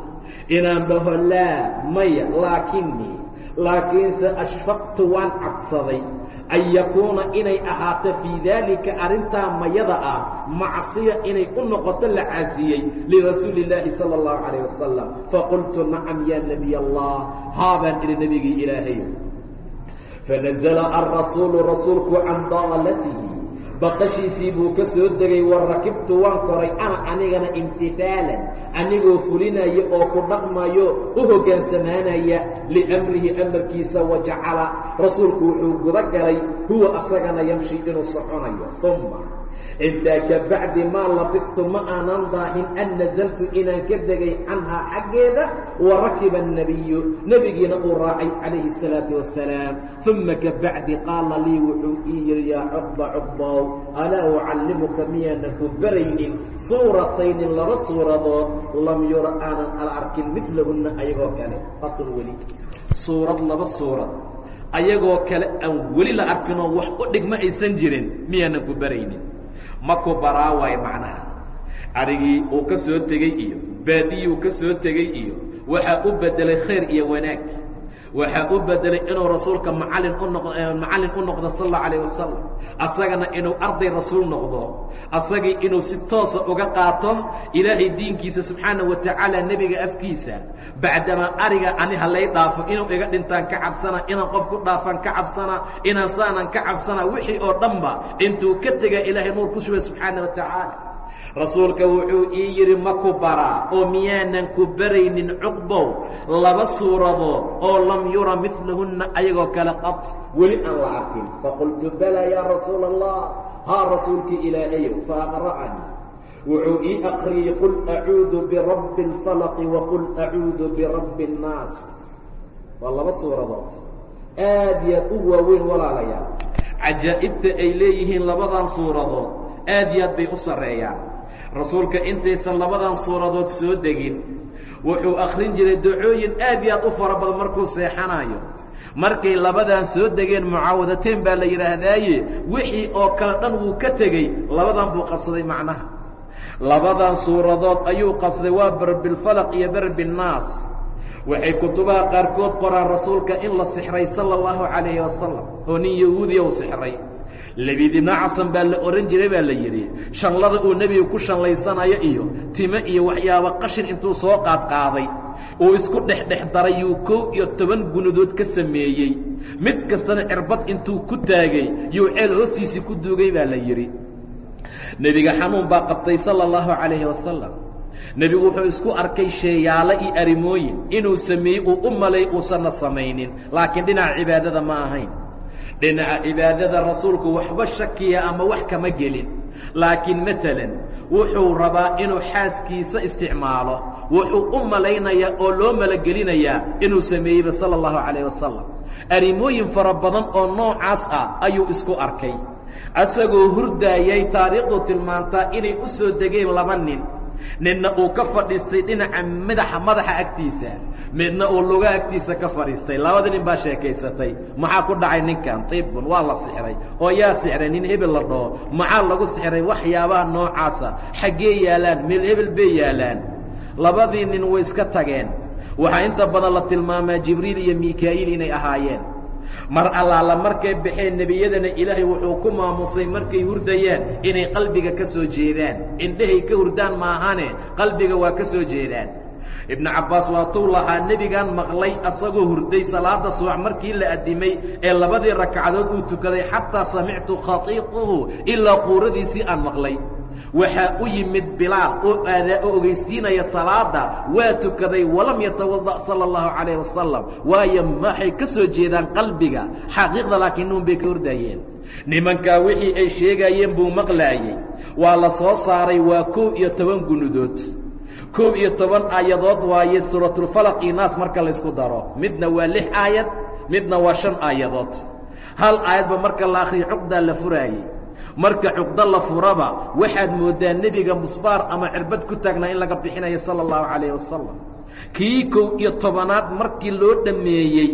inaan dhaho laa maya laakinii laakiinse ashfaqtu waan cabsaday an yakuuna inay ahaato fii daalika arrintaa mayada ah macsiya inay u noqoto la caasiyey lirasuuli illaahi sala allahu calayh wasalam faqultu nacam yaa nebiy allah haabaan idhi nebigii ilaahay fanazla alrasuulu rasuulku can daalatihi baqashiisii buu ka soo degay wa rakibtu waan koray ana anigana imtihaalan anigoo fulinaya oo ku dhaqmayo u hoggaansamaanaya liamrihi amarkiisa wajacala rasuulku wuxuu guda galay huwa asagana yamshi inuu soconayo uma intaa ka bacdi maa labistu ma aanan daahin an nasaltu inaan ka degay canhaa xaggeeda wa rakiba الnabiyu nebigiina uu raacay calayhi الsalaaةu wasalaam uma ka bacdi qaala lii wuxuu ii yihi yaa cuqba cuqbow alaa ucallimuka miyaanan ku baraynin suurataynin laba suuradood lam yura aanan ala arkin milahunna ayagoo kale qatun weli suurad laba suurad ayagoo kale aan weli la arkinoo wax u dhigma aysan jirin miyaanan ku baraynin ma ku baraa waayo macnaha. Arigii uu ka soo tegey iyo baadiyuu ka soo tegey iyo waxaa u beddelay khayr iyo wanaag waxaa u beddelay inuu rasuulka macallin u noq macallin u noqdo sal allau alayh wasalam asagana inuu arday rasuul noqdo. Asagii inuu si toosa uga qaato ilaahay diinkiisa subxaana wa tacaala nebiga afkiisa. Bacdamaa ariga ani halay dhaafo inuu iga dhintaan ka cabsana inaan qof ku dhaafaan ka cabsana inaan saanan ka cabsana wixii oo dhanba intuu ka tega ilaahay nuur ku shubay subxaana wa tacaala rasuulka wuxuu ii yidhi ma ku baraa oo miyaanan ku baraynin cuqbow laba suuradood oo lam yura milahunna ayagoo kale qad. Weli aan la arkin. Faqultu balaa yaa rasuul allah haa rasuulkii ilaahayow fa aqra'anii wuxuu ii aqriyey qul acuudu birabbi اlfalaqi waqul acuudu birabbi اnnaas waa laba suuradood. Aad yaad u waaweyn walaalayaal. Cajaa'ibta ay leeyihiin labadan suuradood aad yaad bay u sarreeyaan. Rasuulka intaysan labadan suuradood soo degin wuxuu akhrin jiray dacooyin aad iyo aad u fara badan markuu seexanayo markay labadan soo degeen mucaawadateen baa la yidhaahdaaye wixii oo kale dhan wuu ka tegey labadan buu qabsaday macnaha. Labadan suuradood ayuu qabsaday waa barbilfalaq iyo barbiinnaas waxay kutubaha qaarkood qoraan rasuulka in la sixray sala allahu calayhi wasalam oo nin yahuudiya u sixray labid ibnu casan baa la ohan jiray baa la yidhi shanlada uu nebiga ku shanlaysanayo iyo time iyo waxyaabo qashin intuu soo qaadqaaday uu isku dhexdhex daray yuu kow iyo toban gunadood ka sameeyey. Mid kastana cirbad intuu ku taagay yuu ceel hoostiisii ku duugay baa la yidhi. Nebiga xanuun baa qabtay sala allahu calayhi wasalam nebigu wuxuu isku arkay sheeyaalo iyo arrimooyin inuu sameeyey uu u malay uusanna samaynin laakiin dhinaca cibaadada ma ahayn dhinaca cibaadada rasuulku waxba shakiya ama wax kama gelin. Laakiin matalan wuxuu rabaa inuu xaaskiisa isticmaalo wuxuu u malaynayaa oo loo malagelinayaa inuu sameeyeyba sala allahu calayh wasalam arrimooyin fara badan oo noocaas ah ayuu isku arkay. Asagoo hurdaayay taariikhdu tilmaantaa inay u soo degeen laba nin ninna uu ka fadhiistay dhinaca madaxa madaxa agtiisa. Midna uu luga agtiisa ka fadhiistay labada nin baa sheekaysatay. Maxaa ku dhacay ninkan? Tibun waa la sixray. Oo yaa sixray nin hebel la dhaho. Maxaa lagu sixray? Waxyaabaha noocaasa. Xaggee yaalaan meel hebel bay yaalaan. Labadii nin way iska tageen. Waxaa inta badan la tilmaamaa jibriil iyo mikaa'iil inay ahaayeen mar allaala markay baxeen nebiyadana ilaahay wuxuu ku maamusay markay hurdayaan inay qalbiga ka soo jeedaan. Indhahay ka hurdaan maahane qalbiga waa ka soo jeedaan. Ibnu cabbaas waatuu lahaa nebigaan maqlay asagoo hurday salaada subax markii la addimay ee labadii rakcadood uu tukaday xataa samictu khatiiquhu ilaa quuradiisii aan maqlay waxaa u yimid bilaal oo aadaa oo ogeysiinaya salaada waa tukaday walam yatawada' sala allahu calayh wasalam waayo maxay ka soo jeedaan qalbiga? Xaqiiqda laakiin nuun bay ka hordaayeen. Nimankaa wixii ay sheegayeen buu maqlaayey. Waa la soo saaray waa kow iyo toban gunudood kow iyo toban aayadood waaye suuratulfalaq iyo naas marka laysku daro. Midna waa lix aayad midna waa shan aayadood. Hal aayadba marka la akhriyo cuqdaa la furaayey marka cuqdo la furaba waxaad mooddaa nebiga musbaar ama cirbad ku taagnaa in laga bixinayo sala allahu calayh wasalam kii kow iyo tobanaad markii loo dhammeeyey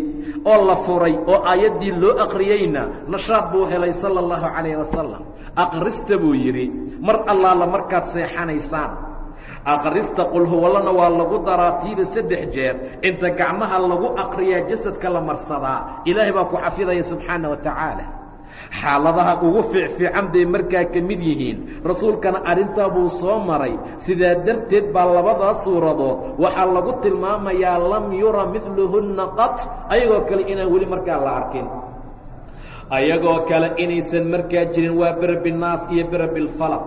oo la furay oo aayaddii loo akhriyeyna nashaad buu helay sala allahu calayh wasalam aqrista buu yidhi mar allaala markaad seexanaysaan. Aqrista qulhuwallana waa lagu daraa tiiba saddex jeer. Inta gacmaha lagu aqriyaa jasadka la marsadaa ilaahay baa ku xafidaya subxaana wa tacaala xaaladaha ugu fiicfiican bay markaa ka mid yihiin. Rasuulkana arrintaa buu soo maray. Sidaa darteed baa labadaas suuradood waxaa lagu tilmaamayaa lam yura midluhunna qat ayagoo kale inaan weli markaa la arkin. Ayagoo kale inaysan markaa jirin waa berbinaas iyo berbilfalaq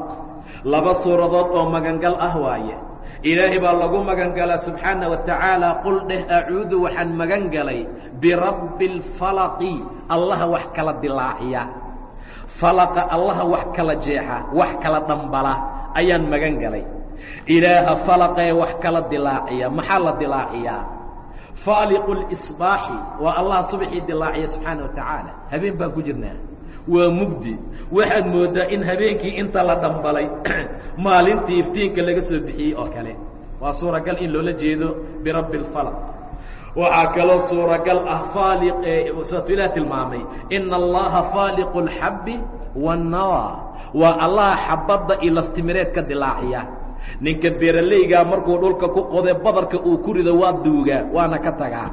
laba suuradood oo magangal ah waaye ilaahay baa lagu magan galaa subxaana wa tacaala qul dheh acuudu waxaan magan galay birabbi اlfalaqi allaha wax kala dilaaciya. Falaqa allaha wax kala jeexa wax kala dhambala ayaan magan galay. Ilaaha falaqee wax kala dilaaciya maxaa la dilaaciyaa faaliqu اlisbaaxi waa allaha subaxii dilaaciya subxaana wa habeen baan ku jirnaa waa mugdi waxaad mooddaa in habeenkii inta la dhambalay maalintii iftiinka laga soo bixiyey oo kale waa suuragal in loola jeedo birabbi اlfalaq waxaa kaloo suuragal ah faaliq saatu ilaah tilmaamay ina allaha faaliqu اlxabbi waاnnawa waa allaha xabadda iyo laftimireed ka dilaaciya ninka beeralaygaa markuu dhulka ku qode badarka uu ku rido waa duugaa waana ka tagaa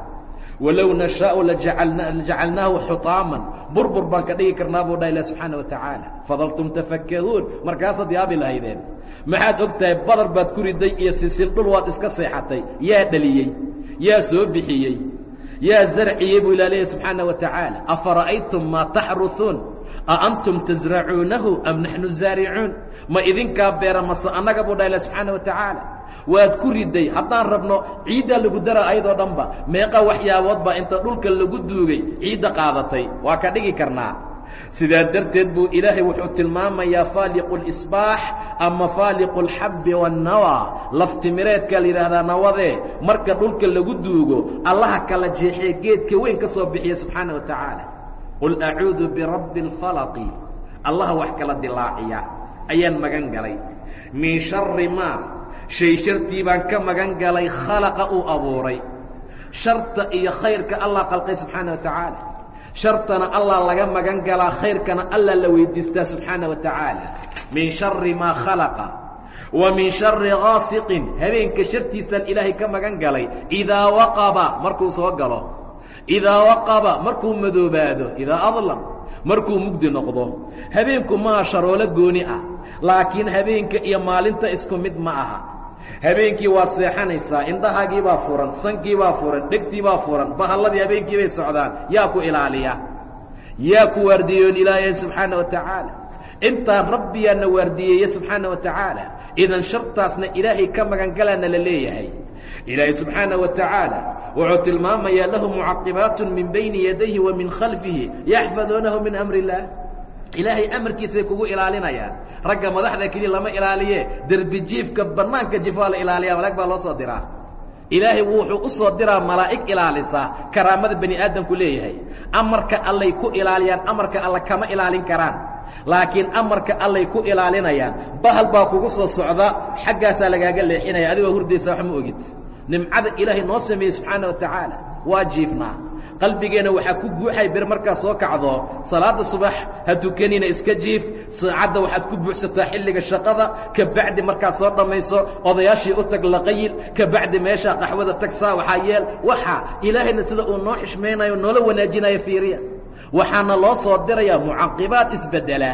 walow nashaau lajacalnaahu xutaaman. Burbur baan ka dhigi karnaa buu dha ilah subxaana wa tacaala fadaltum tafakaruun markaasaad yaabi lahaydeen maxaad og tahay badar baad ku riday iyo silsil dhul waad iska seexatay yaa dhaliyey yaa soo bixiyey yaa zarciyey buu ilah leeyahy subxaana wa tacaala. Afara'aytum maa taxruثuun a antum tasracuunahu am naxnu zaaricuun? Ma idinkaa beera mase annaga buu dha ilah subxaana wa tacaala waad ku riday haddaan rabno ciiddaa lagu dara ayadoo dhanba meeqa waxyaabood baa inta dhulka lagu duugay ciidda qaadatay waa ka dhigi karnaa sidaa darteed buu ilaahay wuxuu tilmaamayaa faaliqu اlisbaax ama faaliqu اlxabbi waاnnawa laftimireedkaa la yidhaahdaa nawadee marka dhulka lagu duugo allaha kala jeexee geedka weyn ka soo bixiya subxaana wa tacaala qul acuudu birabbi اlfalaqi allaha wax kala dilaaciya ayaan magan galay min shari ma shay shartii baan ka magan galay khalaqa uu abuuray. Sharta iyo khayrka allah qalqay subxaana wa tacaala. Shartana allah laga magan galaa khayrkana allah la weydiistaa subxaana wa tacaala. Min shari maa khalaqa wa min shari gaasiqin habeenka shartiisaan ilaahay ka magan galay idaa waqaba markuu soo galo. Idaa waqaba markuu madoobaado idaa adlam markuu mugdi noqdo. Habeenku maa sharoolo gooni ah laakiin habeenka iyo maalinta isku mid ma aha habeenkii waad seexanaysaa indhahaagii baa furan sankii baa furan dhegtii baa furan bahalladii habeenkii bay socdaan yaa ku ilaaliya. Yaa ku waardiyeyoon ilaahay subxaana wa tacaala. Intaa rabbiyaana waardiyeeye subxaana wa tacaala. Idan shartaasna ilaahay ka magan galaana la leeyahay. Ilaahay subxaana wa tacaala wuxuu tilmaamayaa lahu mucaqibaatu min bayni yadayhi wa min khalfihi yaxfaduunahu min amri illaah ilaahay amarkiisay kugu ilaalinayaan. Ragga madaxda keliya lama ilaaliye derbijiifka bannaanka jifaa la ilaaliya malaag baa loo soo diraa. Ilaahay wuxuu u soo diraa malaa'ig ilaalisa karaamada bani aadamku leeyahay. Amarka allay ku ilaaliyaan amarka alla kama ilaalin karaan. Laakiin amarka allay ku ilaalinayaan bahal baa kugu soo socda xaggaasaa lagaaga leexinaya. Adigoo hurdaysa wax ma ogid. Nimcada ilaahay noo sameeyey subxaana wa tacaala waa jiifnaa qalbigeenna waxaa ku guuxay bir markaa soo kacdo. Salaada subax ha tukanina iska jiif. Saacadda waxaad ku buuxsataa xilliga shaqada. Ka bacdi markaad soo dhammayso odayaashii u tag laqayil ka bacdi meeshaa qaxwada tagsaa waxaa yeel. Waxa ilaahayna sida uu noo xishmaynayo noola wanaajinayo fiiriya. Waxaana loo soo dirayaa mucaqibaad isbedela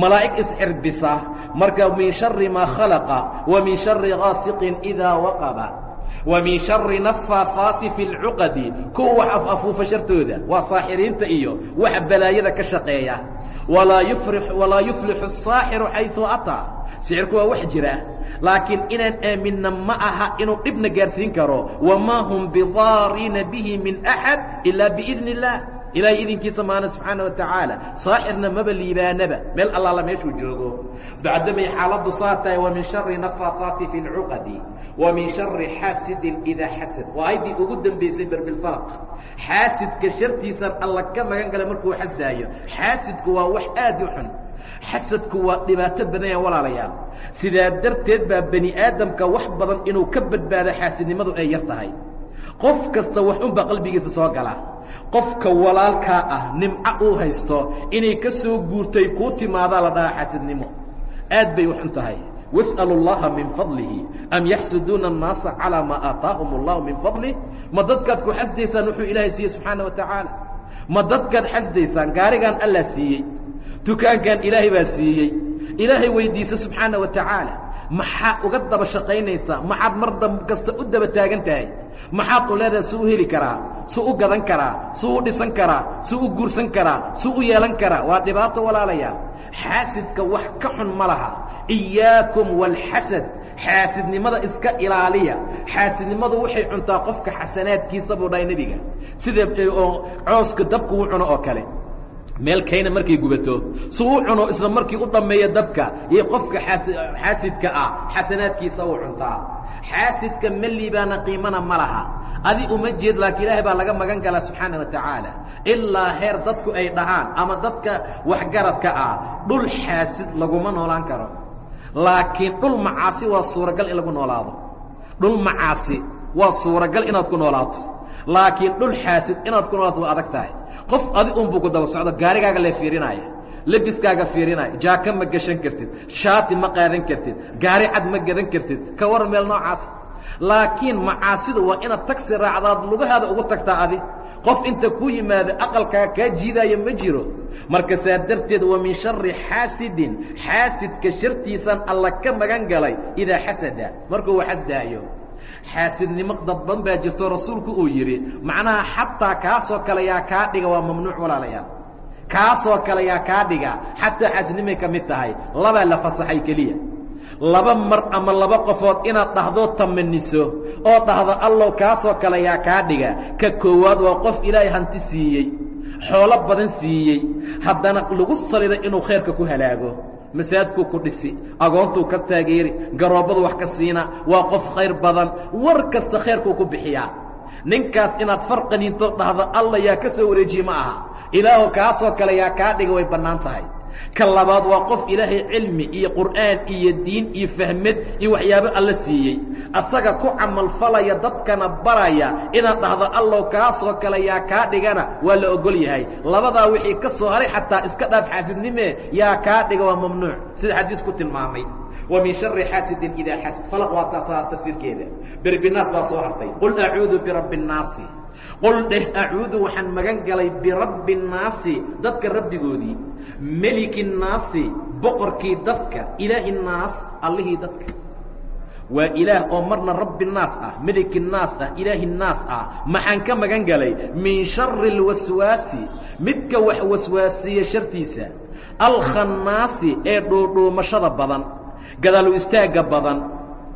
malaa'ig iscirbisa marka min shari maa khalaqa wa min shari gaasiqin idaa waqaba wa min shari nafaafaati fi lcuqadi kuwa wax af afuufa shartooda waa saaxiriinta iyo wax balaayada ka shaqeeya walaa yufri walaa yuflixu الsaaxiru xayثu ataa sixirku waa wax jira laakiin inaan aaminna ma aha inuu dhibna gaarsiin karo wamaa hum bidaariina bihi min axad ilaa biidn اllah ilaahay idinkiisa maana subxaana wa tacaala saaxirna maba liibaanaba meel allaala meeshuu joogo bacdamay xaaladdu saa tahay wa min shari nafaafaati fi lcuqadi wa min shari xaasidin idaa xasad waa ayaddii ugu dambaysay berbilfalaq xaasidka shartiisan alla ka magan gala markuu xasdaayo xaasidku waa wax aad u xun. Xasadku waa dhibaato badan yaha walaalayaal. Sidaa darteed baa bani aadamka wax badan inuu ka badbaado xaasidnimadu ay yar tahay. Qof kasta wax unbaa qalbigiisa soo gala. Qofka walaalkaa ah nimco uu haysto inay ka soo guurtay kuu timaadaa la dhahaa xaasidnimo aad bay wax un tahay was'alu اllaha min fadlihi am yaxsuduuna الnaasa calىa maa aataahum اllahu min fadlih ma dadkaad ku xasdaysaan wuxuu ilaahay siiyey subxaana wa tacaala ma dadkaad xasdaysaan gaarigaan allah siiyey dukaankan ilaahay baa siiyey ilaahay weydiisa subxaana wa tacaala maxaad uga daba shaqaynaysaa maxaad mar dam kasta u daba taagan tahay maxaad u leedahay suu u heli karaa suu u gadan karaa suu u dhisan karaa suu u guursan karaa suu u yeelan karaa waa dhibaato walaalayaal xaasidka wax ka xun ma laha. Iyaakum waalxasad xaasidnimada iska ilaaliya. Xaasidnimadu waxay cuntaa qofka xasanaadkiisa buu dhahay nebiga. Sida oo cooska dabku u cuno oo kale meel kayna markay gubato suu u cuno isla markii u dhammeeya dabka iyo qofka xaasidka ah xasanaadkiisa uu cuntaa. Xaasidka ma liibaana qiimana ma laha. Adi uma jeed laakiin ilaahay baa laga magan galaa subxaana wa tacaala. Ilaa heer dadku ay dhahaan ama dadka waxgaradka ah dhul xaasid laguma noolaan karo. Laakiin dhul macaasi waa suuragal in lagu noolaado. Dhul macaasi waa suuragal inaad ku noolaato. Laakiin dhul xaasid inaad ku noolaato waa adag tahay qof adi unbuu ku daba socdo gaarigaaga lee fiirinaya lebiskaaga fiirinaya jaaka ma gashan kartid shaati ma qaadan kartid gaari cad ma gadan kartid ka war meel noocaas. Laakiin macaasidu waa inaad tagsi raacdaad lugahaada ugu tagtaa adi. Qof inta ku yimaado aqalkaa kaa jiidaayo ma jiro. Marka saa darteed wa min shari xaasidin xaasidka shartiisan alla ka magan galay idaa xasada. Markuu xasdaayo xaasidnimo dadban baa jirto rasuulku uu yidhi macnaha xataa kaasoo kale yaa kaa dhiga waa mamnuuc walaalayaal. Kaasoo kale yaa kaa dhiga xataa xaasidnimay ka mid tahay labaa la fasaxay keliya. Laba mar ama laba qofood inaad dhahdoo tamaniso oo dhahdo allow kaasoo kale yaa kaa dhiga ka koowaad waa qof ilaahay hanti siiyey xoolo badan siiyey haddana lagu salido inuu khayrka ku halaago masaajidkuu ku dhisi agoontuu ka taageeri garoobbadu wax ka siina waa qof khayr badan war kasta khayrkuu ku bixiyaa. Ninkaas inaad farqaniinto dhahdo alla yaa ka soo wareejiye ma aha. Ilaahu kaasoo kale yaa kaa dhiga way bannaan tahay ka labaad waa qof ilaahay cilmi iyo qur'aan iyo diin iyo fahmad iyo waxyaabo alla siiyey. Asaga ku camalfalaya dadkana baraya. Inaad dhahdo allow kaasoo kale yaa kaa dhigana waa la ogol yahay. Labadaa wixii ka soo haray xataa iska dhaaf xaasidnimee yaa kaa dhiga waa mamnuuc. Sida xadiis ku tilmaamay. Wa min shari xaasidin idaa xasad falaq waa taasaa tafsiirkeeda berbinaas baa soo hartay. Qul acuudu birabbi الnaasi qol dheh acuudu waxaan magan galay birabbi nnaasi dadka rabbigoodii meliki nnaasi boqorkii dadka ilaahi nnaas allihii dadka. Waa ilaah oo marna rabbi naas ah meliki naas ah ilaahi naas ah. Maxaan ka magan galay? Min shari اlwaswaasi midka wax waswaasiya shartiisa. Alkhannaasi ee dhuudhuumashada badan gadaalu istaagga badan.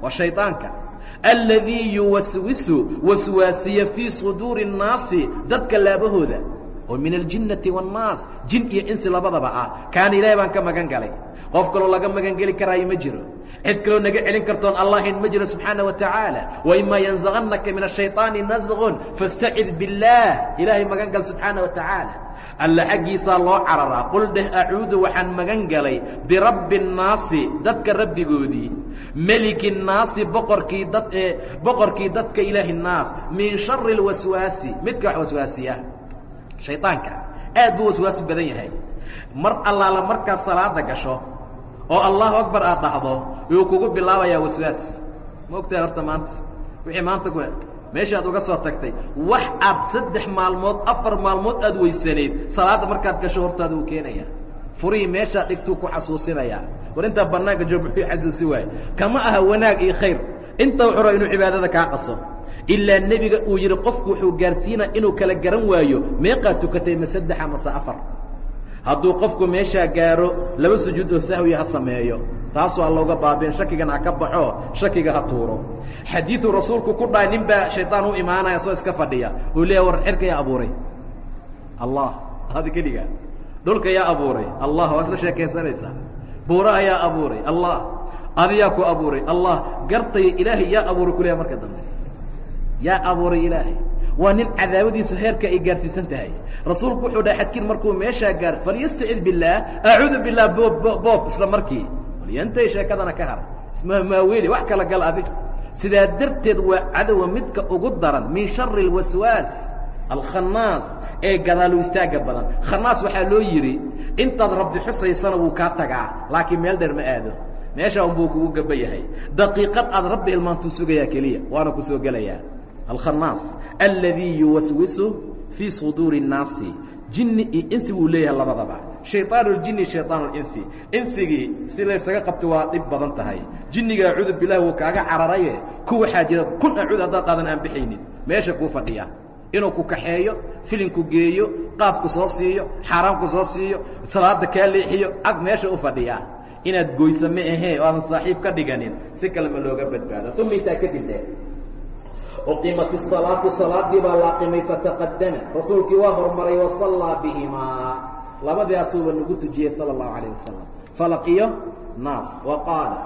Waa shaydaanka alladii yuwaswisu waswaasiya fii suduuri الnaasi dadka laabahooda oo min aljinnati waannaas jin iyo insi labadaba ah kaana ilaahay baan ka magan galay qof kaloo laga magan geli karaayo ma jiro cid kaloo naga celin kartoon allahin ma jiro subxaana wa tacaala waimaa yanzagannaka min ashayطaani nasqun faاstacid biاllaah ilaahay magan gal subxaana wa tacaala alla xaggiisaa loo cararaa qul dheh acuudu waxaan magan galay birabbi الnaasi dadka rabbigoodii meliki naasi boqorkii dad ee boqorkii dadka ilaahi naas min shari اlwaswaasi midka wax waswaasiya shaydaanka aad buu waswaasu badan yahay mar allaala markaad salaada gasho oo allahu akbar aad dhahdo yuu kugu bilaabayaa waswaas ma ogtaha horta maanta wixii maanta ku meeshaaad uga soo tagtay wax aad saddex maalmood afar maalmood aad weysanayd salaadda markaad gasho hortaada uu keenayaa furihii meeshaad dhigtuu ku xasuusinayaa war intaa bannaanka joog muxuu xasuusi waaye kama aha wanaag iyo khayr. Inta wuxuu raba inuu cibaadada kaa qaso. Ilaa nebiga uu yidhi qofku wuxuu gaarsiinaa inuu kala garan waayo meeqaad tukatay ma saddexa mase afar. Hadduu qofku meeshaa gaaro laba sujuud oo sahwiya ha sameeyo. Taasoo ha looga baabeen shakigana ha ka baxo shakiga ha tuuro. Xadiiuu rasuulku ku dhahay nin baa shayطaan u imaanaya soo iska fadhiya. Uu leeya war xerkaya abuuray. Allah hadi keliga dhulka yaa abuuray. Allah waa isla sheekaysanaysaa buuraha yaa abuuray allah. Adiyaa ku abuuray allah. Gartaya ilaahay yaa abuuray kuleha marka dambe. Yaa abuuray ilaahay. Waa nin cadaawadiisu heerka ay gaarsiisan tahay. Rasuulku wuxuu dhahay xadkiin markuu meeshaa gaar falyastacid billaah. Acuudu bilah boob isla markii. Walyantay sheekadana ka har. Ismahmaaweli wax kala gal adig. Sidaa darteed waa cadowa midka ugu daran min shari اlwaswaas alkhanaas ee gadaalu istaaga badan khanaas waxaa loo yidhi intaad rabbi xusaysana wuu kaa tagaa laakiin meel dheer ma aado meesha unbuu kugu gaba yahay daqiiqad aad rabbi hilmaantuu sugayaa keliya waana ku soo gelayaa alkhanaas aladii yuwaswisu fii suduuri الnaasi jinni iyo insi wuu leeyahay labadaba shayطaan اljini shayطaan اlinsi insigii si laysaga qabta waa dhib badan tahay jinniga acuudu bilah wuu kaaga cararaye ku waxaa jira kun acuud haddaad qaadan aan bixaynin meesha kuu fadhiya inuu ku kaxeeyo filinku geeyo qaabku soo siiyo xaaraamku soo siiyo salaada kaa leexiyo ag meesha u fadhiyaa inaad goysa ma ahee o aadan saaxiib ka dhiganin si kale ma looga badbaado uma intaa kadib de uqimat الsalaatu salaadii baa la aqimay fataqadama rasuulkii waa hormaray wasallaa bihimaa labadaasuuba nagu tujiyey salى الlahu عalيه wasalam falaqiyo naas wa qaala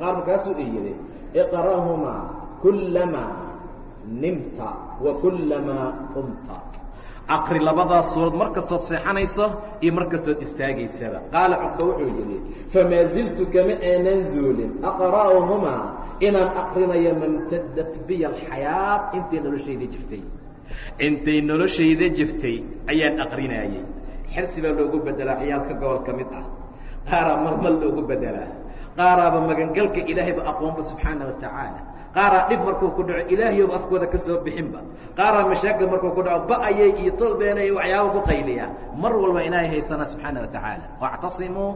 qaar markaasuu i yidhi iqra'humaa kulamaa nimta kulamaa qumta. Aqri labadaas suurad mar kastood seexanayso iyo mar kastood istaagaysaba. Qaala cudba wuxuu yidhi famaa ziltu kama aanan zuulin aqra'uhumaa inaan aqrinayo mamtadat biya alxayaat. Intay noloshayda jirtay. Intay noloshayda jirtay ayaan aqrinaayey xersi baa loogu bedelaa ciyaalka gobol ka mid ah. Qaaraa malmal loogu bedelaa qaaraaba magangalka ilaahayba aqoonba subxaana wa tacaala qaaraa dhib markuu ku dhaco ilaahiyooba afkooda ka soo bixinba. Qaaraa mashaakil markuu ku dhaco ba'ayay iyo tolbeena iyo waxyaaba ku qayliyaa mar walba ilaahay haysana subxaana wa tacaala. Wactasimuu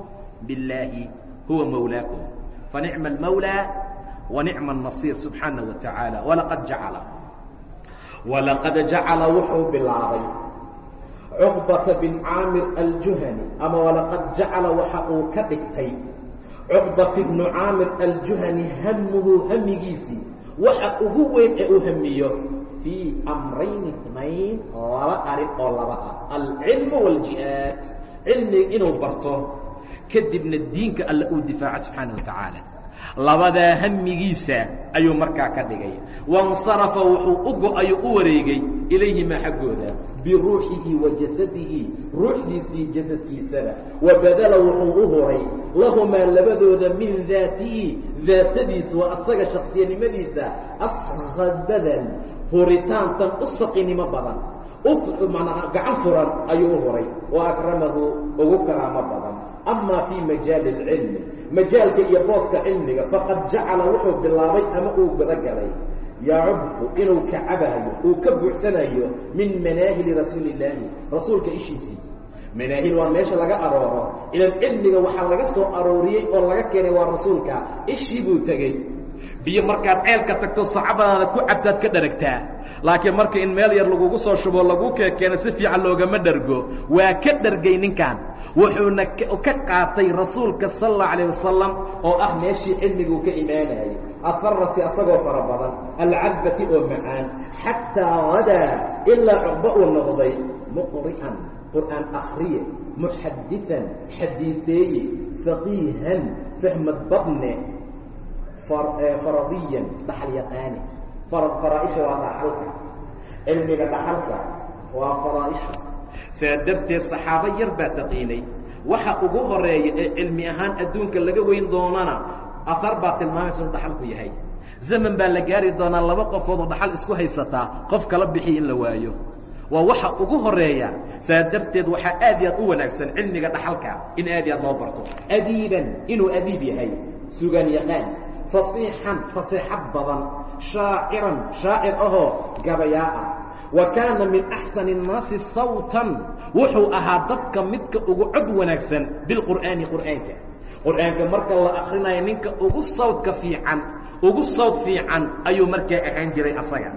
biاllaahi huwa mawlaakum. Fanicma almawlaa wanicma anasiir subxaana wa tacaala. Walaqad jacala. Walaqad jacala wuxuu bilaabay cuqbata bin caamir aljuhani ama walaqad jacala waxa uu ka dhigtay cuqbat ibnu caamir aljuhani hammuhu hamigiisii waxa ugu weyn ee uu hamiyo fii amrayn itnayn laba arrin oo laba ah. Alcilmu wاljihaad cilmiga inuu barto kadibna diinka alla uu difaaco subxaana wa tacaala labadaa hamigiisa ayuu markaa ka dhigay. Waاnsarafa wuxuu u go'ayo u wareegay ilayhimaa xaggooda biruuxihi wa jasadihi ruuxdiisii jasadkiisaba wabadala wuxuu u huray lahumaa labadooda min daatihi daatadiisa waa asaga shaksiyanimadiisa asqa badal huritaantan u saqinimo badan. Gacan furan ayuu u huray wa akramahu ugu karaamo badan. Ama fii majaali اlcilmi majaalka iyo booska cilmiga faqad jacala wuxuu bilaabay ama uu gudagalay yacubbu inuu ka cabayo uu ka buuxsanayo min manaahili rasuuli illaahi rasuulka ishiisii manaahil waa meesha laga arooro. Ilan cilmiga waxaa laga soo arooriyey oo laga keenay waa rasuulka. Ishii buu tegey. Biyo markaad ceelka tagto sacabadaada ku cabtaad ka dharagtaa. Laakiin marka in meel yar lagugu soo shubo lagu keekeeno si fiican loogama dhargo. Waa ka dhargay ninkan wuxuuna ka qaatay rasuulka sal اllau alayه wasalam oo ah meeshii cilmiguu ka imaanayay aharati asagoo fara badan alcadbati oo macaan xataa hadaa ilaa cuqba uu noqday muqri'an qur'aan akhriye muxadiثan xadiiثeeye faqiihan fahmad badne faradiyan dhaxal yaqaane faraaisha waa dhaxalka cilmiga dhaxalka waa faraaisha saa darteed saxaabo yar baa taqiinay waxa ugu horreeya ee cilmi ahaan adduunka laga weyn doonana ahar baa tilmaamaysa inu dhaxalku yahay. Zaman baa la gaari doonaa laba qofood oo dhaxal isku haysataa qof kala bixiya in la waayo. Waa waxa ugu horreeya saa darteed waxaa aad iyo aad u wanaagsan cilmiga dhaxalka in aad iyo aad loo barto. Adiiban inuu adiib yahay. Sugaan yaqaan fasiixan faseexad badan. Shaaciran shaacir ahoo gabayaa ah wa kaana min axsani الnaasi sawtan wuxuu ahaa dadka midka ugu cod wanaagsan bilqur'aani qur'aanka qur'aanka marka la akrinayo ninka ugu sawdka fiican ugu sawd fiican ayuu markaa ahaan jiray asaga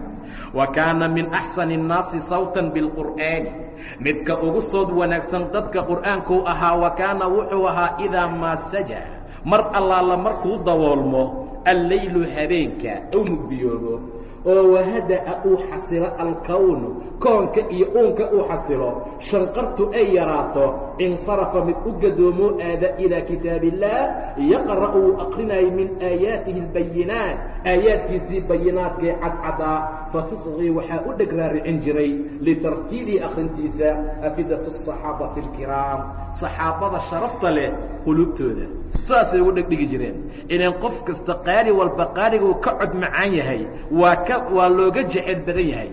wa kaana min axsani الnaasi sawtan biاlqur'aani midka ugu sawd wanaagsan dadka qur'aankuu ahaa wa kaana wuxuu ahaa idaa maa saja mar allaala markuu daboolmo alleylu habeenka ou mugdiyoobo oo wahada'a uu xasilo alkownu koonka iyo uunka uu xasilo shanqartu ay yaraato insarafa mid u gadoomoo aada ilaa kitaab illaah yaqra'u uu aqrinayo min aayaatihi albayinaat aayaadkiisii bayinaadkee cadcadaa fatusqii waxaa u dheg raaricin jiray litartiili akhrintiisa afidatu asaxaabati alkiraam saxaabada sharafta leh qulubtooda saasay ugu dhegdhigi jireen. Ilaan qof kasta qaari walba qaariguu ka cod macaan yahay waa ka waa looga jecel badan yahay.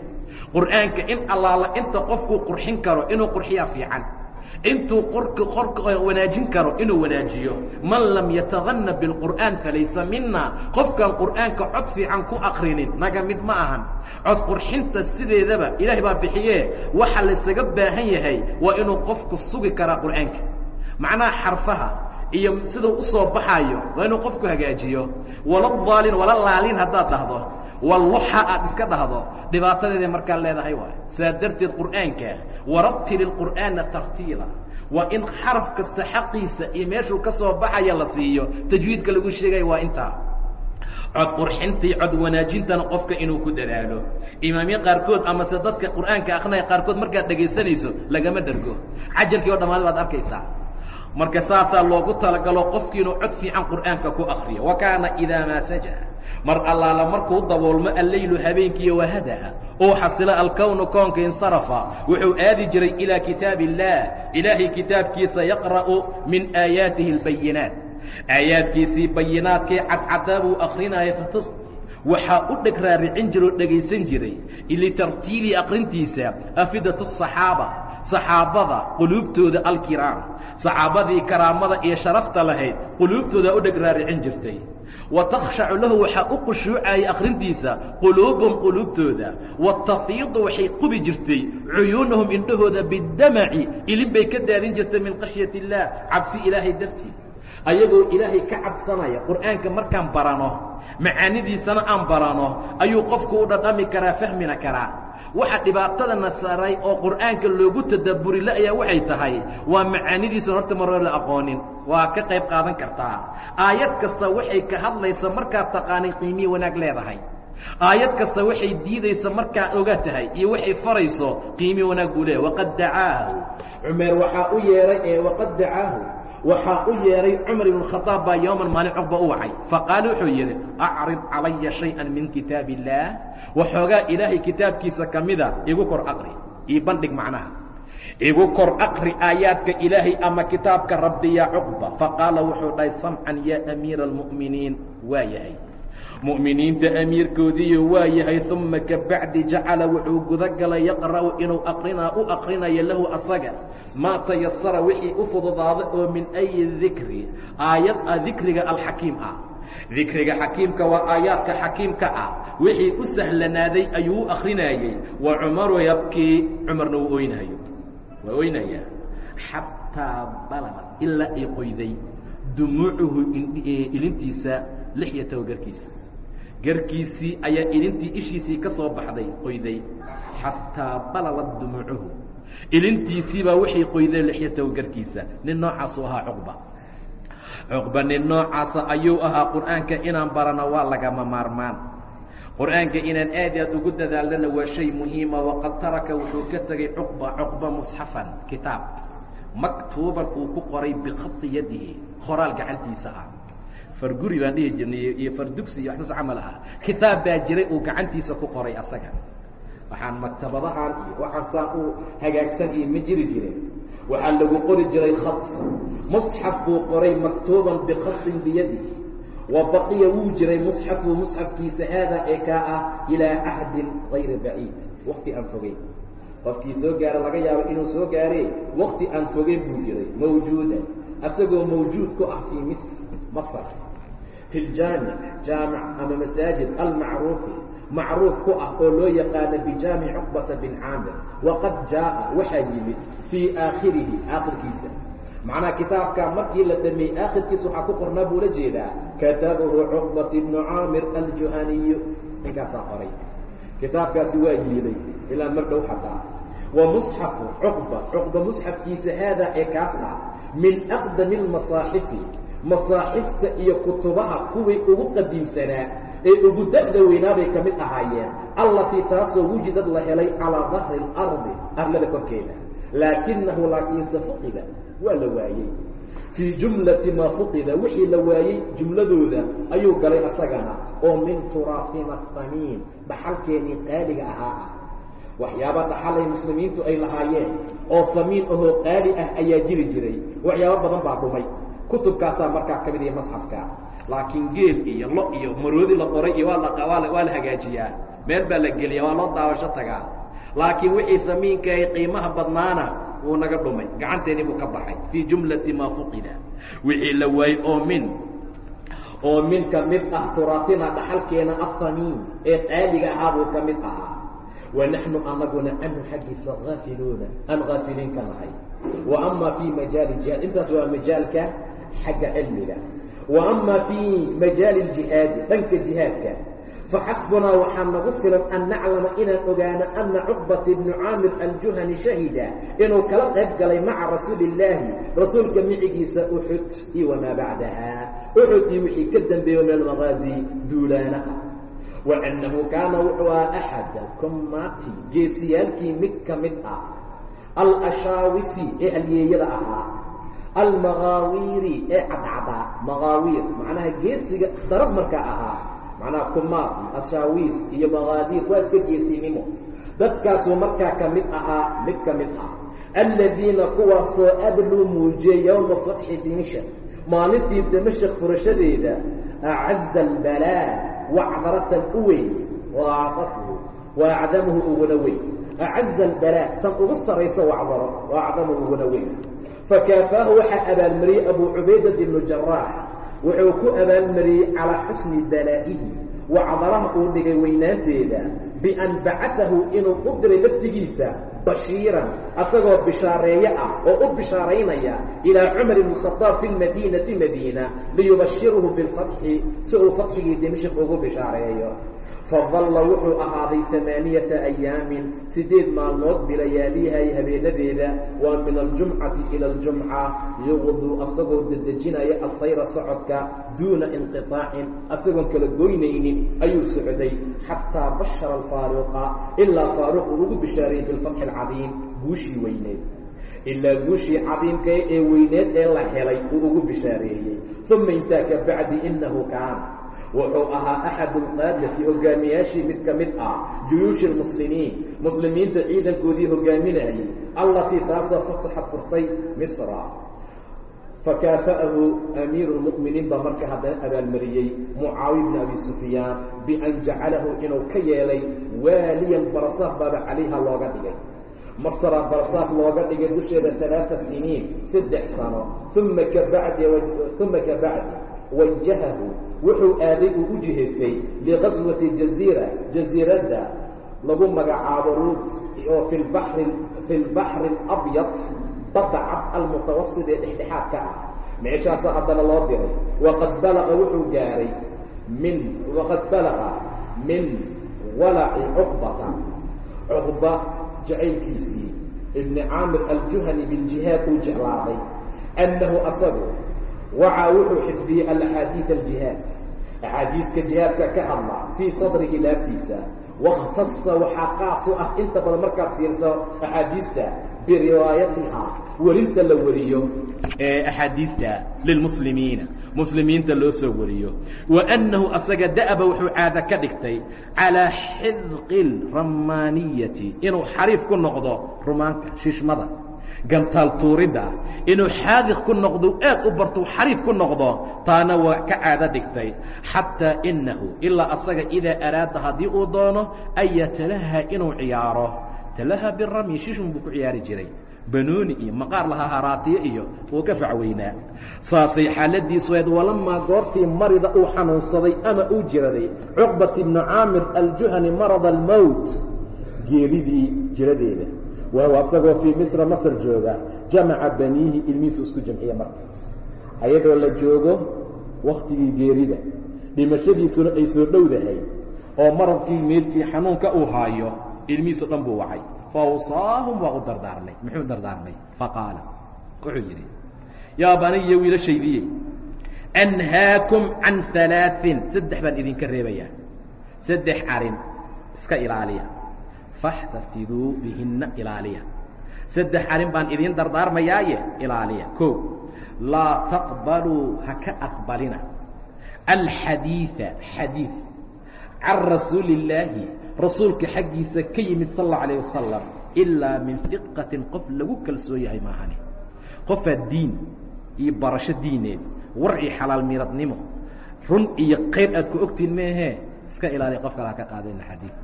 Qur'aanka in allaala inta qofkuu qurxin karo inuu qurxiyaa fiican intuu qorka wanaajin karo inuu wanaajiyo. Man lam yatadanna bilqur'aan falaysa mina qofkaan qur'aanka cod fiican ku akrinin naga mid ma ahan. Cod qurxinta sideedaba ilaahay baa bixiyee. Waxa laysaga baahan yahay waa inuu qofku sugi karaa qur'aanka. Macnaha xarfaha iyo siduu u soo baxayo waa inuu qofku hagaajiyo. Wala daalin wala laalin haddaad dhahdo walluxa aad iska dhahdo dhibaatadeeday markaa leedahay waay. Saa darteed qur'aanka warattil ilqur'aana tartiila. Waa in xaraf kasta xaqiisa iyo meeshuu ka soo baxaya la siiyo tajwiidka lagu sheegaya waa intaa cod qurxintii cod wanaajintana qofka inuu ku dadaalo. Imaamyo qaarkood amase dadka qur'aanka akrinaya qaarkood markaad dhegaysanayso lagama dhergo cajalkii oo dhammaad baad arkaysaa. Marka saasaa loogu talagalo qofkii inuu cod fiican qur'aanka ku akriyo wa kaana idaa maa sajaha mar allaala markuu daboolmo alleylu habeenkiiyo wahada'a oo xasilo alkownu koonka insarafa wuxuu aadi jiray ilaa kitaab illaah ilaahay kitaabkiisa yaqra'u min aayaatihi albayinaat aayaadkiisii bayinaadkii cadcadaa buu akrinaya fatas waxaa u dheg raaricin jira oo dhegaysan jiray. Litartiili akrintiisa afidatu asaxaaba saxaabada quluubtooda alkiraam saxaabadii karaamada iyo sharafta lahayd quluubtooda u dheg raaricin jirtay wa takhshacu lahu waxaa u khushuucayay akhrintiisa quluubum quluubtooda watafiidu waxay qubi jirtay cuyuunahum indhahooda bidamaci ilin bay ka daadin jirtay min khashyati illaah cabsi ilaahay dartii ayagoo ilaahay ka cabsanaya qur'aanka markaan barano macaanidiisana aan barano ayuu qofku u dhadhami karaa fahmina karaa waxa dhibaatada nasaray oo qur'aanka loogu tadabburi la'yaa waxay tahay. Waa macaanidiisa horta maroo la aqoonin. Waa ka qayb qaadan kartaa aayad kasta waxay ka hadlaysa markaad taqaanay qiimiyi wanaag leedahay. Aayad kasta waxay diidaysa markaad oga tahay iyo waxay farayso qiimi wanaag buu leeyahy waqad dacaahu. Cumeer waxaa u yeehay ee waqad dacaahu waxaa u yeehay cumar ibn khaaab baa yowman maalin cogba u wacay. Faqaala wuxuu yidhi acrid calaya shayئa min kitaab illaah waxoogaa ilaahay kitaabkiisa ka mida igu kor aqri io bandhig macnaha. Igu kor aqri aayaadka ilaahay ama kitaabka rabbi ya cuqba faqaala wuxuu dhahay samcan yaa amiira almu'miniin. Waa yahay mu'miniinta amiirkoodiiyo waa yahay uma kabacdi jacala wuxuu guda galay yaqra'u inuu aqrinaa u aqrinayo lahu asaga maa tayasara wixii u fududaada oo min ayi dikri aayad ah dikriga alxakiim ah. Dikriga xakiimka waa aayaadka xakiimka ah. Wixii u sahlanaaday ayuu u akrinayey wa cumaru yabkii cumarna wuu oynayo waa oynayaa. Xataa balagad ilaa ay qoyday. Dumuucuhu ilintiisa lixyatahu garkiisa garkiisii ayaa ilintii ishiisii ka soo baxday qoyday xataa balalad dumuucuhu ilintiisiibaa waxay qoydeen lixyatahu garkiisa nin noocaasuu ahaa cuqba. Cuqba nin noocaasa ayuu ahaa qur'aanka inaan barano waa lagama maarmaan. Qur'aanka inaan aad aad ugu dadaalnana waa shay muhiima waqad taraka wuxuu ka tegay cuqba cuqba musxafan kitaab. Maktuuban uu ku qoray bikhati yadihi qoraal gacantiisa ah farguri baan dhihi jirnay iyo fardugsi iyo waxsaas camal ah kitaab baa jiray uu gacantiisa ku qoray asaga. Waxaan maktabadahan iyo waxaan saa u hagaagsan iyo ma jiri jireen waxaa lagu qori jiray khat. Musxaf buu qoray maktuuban bikhatin biyadihi wa baqiya wuu jiray musxafu musxafkiisa haadaa ee kaa ah ilaa cahdin gayri baciid. Wakti aan fogeyn qofkii soo gaara laga yaabo inuu soo gaaree wakti aan fogeyn buu jiray mawjuudan. Asagoo mawjuud ku ah fii misr masr fi ljaamic jaamic ama masaajid almacruufi macruuf ku ah oo loo yaqaano bijaamic cuqbata bin caamir waqad jaaءa waxaa yimid fii aakhirihi aakhirkiisa macnaha kitaabka markii la dhameeyey aakhirkiisa waxaa ku qornaa buu la jeedaa katabahu cuqbat ibnu caamir aljuhaniyu ninkaasaa qoray kitaabkaasi waa yiilay ilaa mar dhow wa musxafu cuqba cuqba musxafkiisa haadaa ee kaas min aqdami اlmasaaxifi masaaxifta iyo kutubaha kuwii ugu qadiimsanaa ee ugu da'da weynaabay ka mid ahaayeen allatii taasoo wujidad la helay calaa dahri اlardi arlada korkeeda. Laakinahu laakiinse fuqida waa la waayey. Fii jumlati maa fuqida wixii la waayey jumladooda ayuu galay asagana oo min turaafina hamiin dhaxalkeenii qaaliga ahaa. Ah waxyaaba dhaxalay muslimiintu ay lahaayeen oo hamiin ahoo qaali ah ayaa jiri jiray. Waxyaabo badan baa dhumay kutubkaasaa markaa ka mid iyo masxafka. Laakiin geel iyo lo iyo maroodi la qoray iyo waa la hagaajiyaa. Meel baa la geliya waa loo daawasho tagaa. Laakiin wixii hamiinkaay qiimaha badnaana wuu naga dhumay. Gacanteennii buu ka baxay. Fii jumlati maa fuqida. Wixii la waayey oo min oo min ka mid ah turaafina dhaxalkeena ahamiin ee qaaliga ahaa buu ka mid ahaa. Wa naxnu anaguna canhu xaggiisa haafiluuna aan haafiliin ka nahay wa ama fii majaali jihaad intaas waa majaalka xagga cilmiga wa ama fii majaali اljihaadi dhanka jihaadka faxasbunaa waxaa nagu filan an naclama inaan ogaano ana cuqbata ibnu caamir aljuhani shahida inuu kala qayb galay maca rasuuli illaahi rasuulka micigiisa uxud iyo wamaa bacdaha uxud iyo wixii ka dambeeyo min almagaazi duulaanaha wa annahu kaana wuxuu ahaa axad alkummaati geesiyaalkii mid ka mid ah alashaawisi ee halyeeyada ahaa almagaawiiri ee cadcadaa magaawiir macnaha geesiga daraf markaa ahaa. Macnaha kumaad ashaawiis iyo makaadiir waa iska geesinimo. Dadkaasuu markaa ka ahaa mid ka ah. Aladiina kuwaasoo abluu muujiyey yowma fatxi dimashak maalintii dimashak furashadeeda acaza albalaa wacdaratan u weyn. Waacdafuhu waacdamuhu uguna weyn. Acaza albalaa tan ugu saraysa wacdaro waacdamuhu uguna weyn fakaafahu waxaa abaalmariyey abuu cubaydat ibnu jaraax wuxuu ku abaalmariyey calaa xusni balaa'ihi wacdaraha uu dhigay weynaanteeda bian bacaahu inuu u diray laftigiisa bashiiran asagoo bishaareeye ah oo u bishaaraynaya ilaa cumar ibn khadaab fi lmadiinati madiina liyubashiruhu bilfatxi si uu fatxigii dimashik ugu bishaareeyo fadalla wuxuu ahaaday amaaniyata ayaamin sideed maalmood bilayaalihay habeenadeeda. Waa min aljumcati ila aljumca yuqduu asagoo dedejinaya asayra socodka duuna inqiطaacin asagoon kala goynaynin ayuu socday. Xataa bashara alfaaruqa ilaa faaruq uu ugu bishaariyey bilfatxi alcadiim guushii weyneed. Ilaa guushii cadiimka ee weyneed ee la helay uu ugu bishaareeyey. Uma intaa ka bacdi inahu kaana wuxuu ahaa axad alqaadati hogaamiyaashii mid ka mid ah juyuushi lmuslimiin muslimiinta ciidankoodii hogaaminayay allatii taasoo fataxad furtay misra. Fakaafa'ahu amiiru lmu'miniin baa marka haddana abaalmariyey mucaawiya bni abi sufyaan bian jacalahu inuu ka yeelay waaliyan barasaaf baaba calayha looga dhigay. Masra barasaaf looga dhigay dusheeda alaaa siniin saddex sano. Uma kabacdi uma ka bacdi wajahahu wuxuu aaday uu u jihaystay liqaswati jaziira jaziiradda lagu magacaabo ruud oo fi fi lbaxri alabyad badda cad almutawasit ee dhexdhexaadka ah. Meeshaasaa haddana loo diray waqad balaqa wuxuu gaaray min waqad balaqa min walaci cuqbata. Cuqba jacaylkiisii ibni caamir aljuhani biljihaad uu jeclaaday annahu asagu wacaa wuxuu xifdiyey alaxaadiid aljihaad axaadiidka jihaadka ka hadla fii sadrihi laabtiisa wakhtasa waxaa qaas u ah inta badan markaad fiirso axaadiista biriwaayatihaa werinta la wariyo ee axaadiista lilmuslimiina muslimiinta loo soo wariyo. Wa annahu asaga da'ba wuxuu caada ka dhigtay calaa xidqi lramaaniyati inuu xariif ku noqdo rumaanka shishmada gantaal tuuridda inuu xaadiq ku noqdo aad u barto xariif ku noqdo taana waa ka caado dhigtay. Xataa inahu ilaa asaga idaa araada haddii uu doono an yatalaha inuu ciyaaro. Talaha biramy shishun buu ku ciyaari jiray. Banooni iyo maqaar lahaa haraatiye iyo wuu ka facweynaa. Saasay xaaladiisu ahayd walamaa goortii marida uu xanuunsaday ama uu jiraday. Cuqbat ibnu caamir aljuhani marad almowt geeridii jiradeeda asagoo fii misra masr jooga jamaca baniihi ilmihiisu isku jamciye marka. Ayadoo la joogo waktigii geerida dhimashadiisuna ay soo dhowdahay oo maradkii meelkii xanuunka uu haayo ilmihiiso dhan buu wacay. Faawsaahum waa u dardaarmay muxuu dardaarmay? Faqaala wuxuu yidhi yaa baniya wiilashaydiye anhaakum can halaaثin saddex baan idinka reebayaa. Saddex arrin iska ilaaliya faxtafiduu bihinna ilaaliya saddex arrin baan idiin dardaarmayaaye ilaaliya ko laa taqbaluu ha ka aqbalina alxadiiثa xadiiث can rasuuli اllaahi rasuulka xaggiisa ka yimid sal اllau alayه wasalam ilaa min iqatin qof lagu kalsoon yahay maahane qofaa diin iyo barasho diineed war iyo xalaal miradnimo run iyo qayr aad ku ogtiin meehee iska ilaaliya qof kale ha ka qaadayna xadiid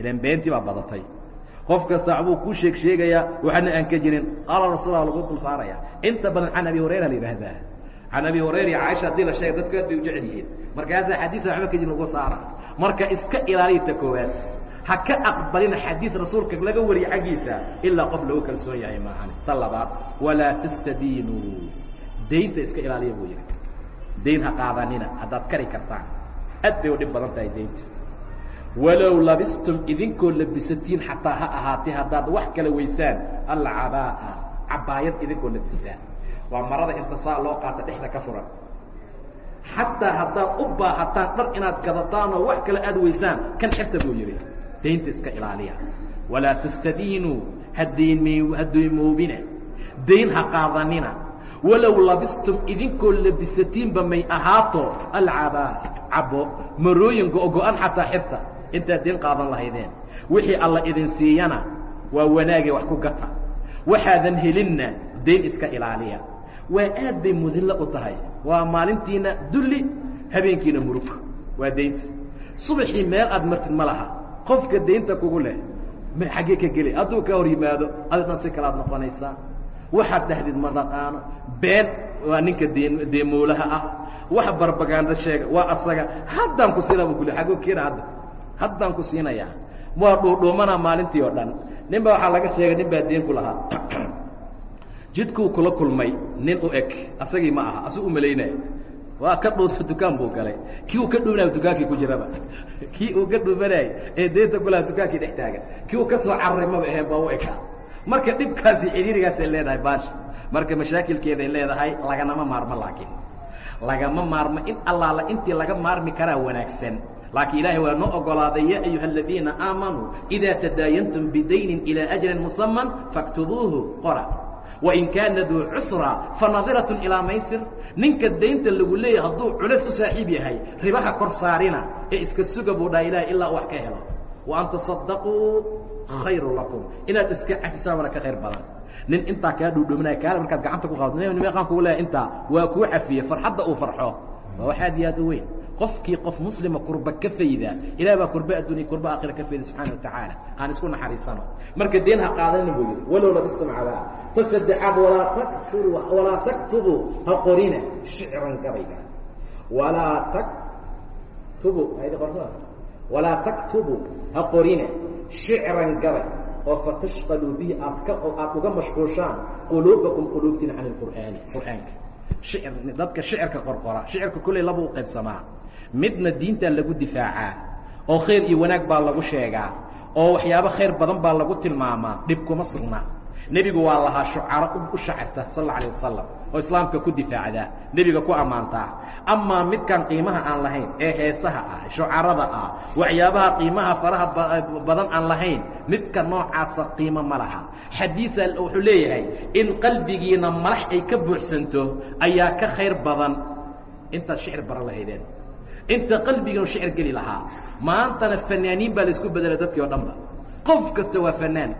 ilan beentii baa badatay. Qof kasta waxbuu kuu sheeg sheegayaa waxna aan ka jirin qaala rasuullah lagu dul saaraya. Inta badan can abi hurayra la yidhaahdaa can abi hurayra iyo caaisha haddii la sheega dadku aad bay u jecel yihiin. Markaasaa xadiisa waxba ka jirin lagu saara. Marka iska ilaaliya ta koowaad ha ka aqbalina xadiid rasuulka laga wariye xaggiisa ilaa qof lagu kalsoon yahay maahan ta labaad walaa tastadiinuu daynta iska ilaaliya buu yidhi. Dayn ha qaadanina haddaad kari kartaan. Aad bay u dhib badan tahay daynta walow labistum idinkoo labisatiin xataa ha ahaatee haddaad wax kala weysaan alcabaa'a cabaayad idinkoo labistaan. Waa marada inta saa loo qaata dhexda ka furan. Xataa haddaad u baahataan dhar inaad gadataan oo wax kale aad weysaan kan xirta buu yidhi. Daynta iska ilaaliya. Walaa tastadiinuu hadaymoobina dayn ha qaadanina. Walow labistum idinkoo labisatiinba may ahaato alcabaa cabo marooyin go-go-an xataa xirta intaad dayn qaadan lahaydeen. Wixii alla idin siiyana waa wanaagee wax ku gata. Waxaadan helinna dayn iska ilaaliya. Waa aad bay mudillo u tahay. Waa maalintiina dulli habeenkiina murug. Waa daynta subaxii meel aad martid ma laha. Qofka daynta kugu leh xaggee ka geli. Hadduu ka hor yimaado adidhan si kalaad noqonaysaa. Waxaad dhahdid ma taqaano been waa ninka deemoolaha ah. Wax barbagaando sheega. Waa asaga. Haddaan ku siinaa bu kuli xaggoo keena hadda haddaan ku siinayaa waa dhuudhuumanaa maalintii oo dhan. Nin baa waxaa laga sheegay nin baa deen ku lahaa. Jidkuu kula kulmay nin u eg. Asagii ma aha asuu u malaynaya. Waa ka dhuunta dukaan buu galay. Kii uu ka dhuumanaya dukaankii ku jiraba. Kii uu ka dhuumanayay ee deenta kulaha dukaankii dhex taagan. Kii uu ka soo cararay maba aheen baa u ekaa marka dhibkaasi xiriirigaasay leedahay baasha. Marka mashaakilkeeday leedahay laganama maarmo laakiin. Lagama maarmo in allaala intii laga maarmi karaa wanaagsan laakiin ilaahay waa noo ogolaaday ya ayuha aladiina aamanuu idaa tadaayantum bidaynin ilaa ajalin musaman faktubuuhu qora. Wain kaana duu cusra fanadirat ilaa maysir. Ninka daynta lagu leeyahay hadduu culays u saaxiib yahay ribaha kor saarina ee iska suga buu dhaha ilahay ilaa wax ka helo. Wa an tasadaquu khayru lakum. Inaad iska cafisaan wana ka khayr badan. Nin intaa kaa dhuudhuminaya kaale markaad gacanta ku qabato meeqaan kugu leeyahay intaa? Waa kuu cafiye farxadda uu farxo. Waa wax aad iyo aad u weyn qofkii qof muslima kurba ka fayda ilah baa kurba addunya kurba aakhira ka fayda subxana watacaala aan isku naxariisano. Marka deen ha qaadanina buu yidhi walow labistum ta saddexaad walaa taktur walaa taktubuu ha qorina shicran gabayga walaa taktubu walaa taktubuu ha qorina shicran gabay oo fatashqaluu bihi aad ka oo aad uga mashquushaan quluubakum quluubtiina can qur'aani qur'aanka. Shicr dadka shicirka qorqora shicirka kolley laba qaybsamaa midna diintaa lagu difaacaa oo khayr iyo wanaag baa lagu sheegaa oo waxyaabo khayr badan baa lagu tilmaamaa dhib kuma sugnaa nebigu waa lahaa shucaro u shacirta sal alla alah wasalam oo islaamka ku difaacdaa nebiga ku ammaantaa. Amaa midkan qiimaha aan lahayn ee heesaha ah shucarada ah waxyaabaha qiimaha faraha badan aan lahayn midka noocaasa qiimo ma laha. Xadiisa wuxuu leeyahay in qalbigiina malax ay ka buuxsanto ayaa ka khayr badan. Intaad shicir baran lahaydeen inta qalbigiinu shicir geli lahaa. Maantana fanaaniin baa la isku bedelay dadkii o dhanba. Qof kasta waa fanaan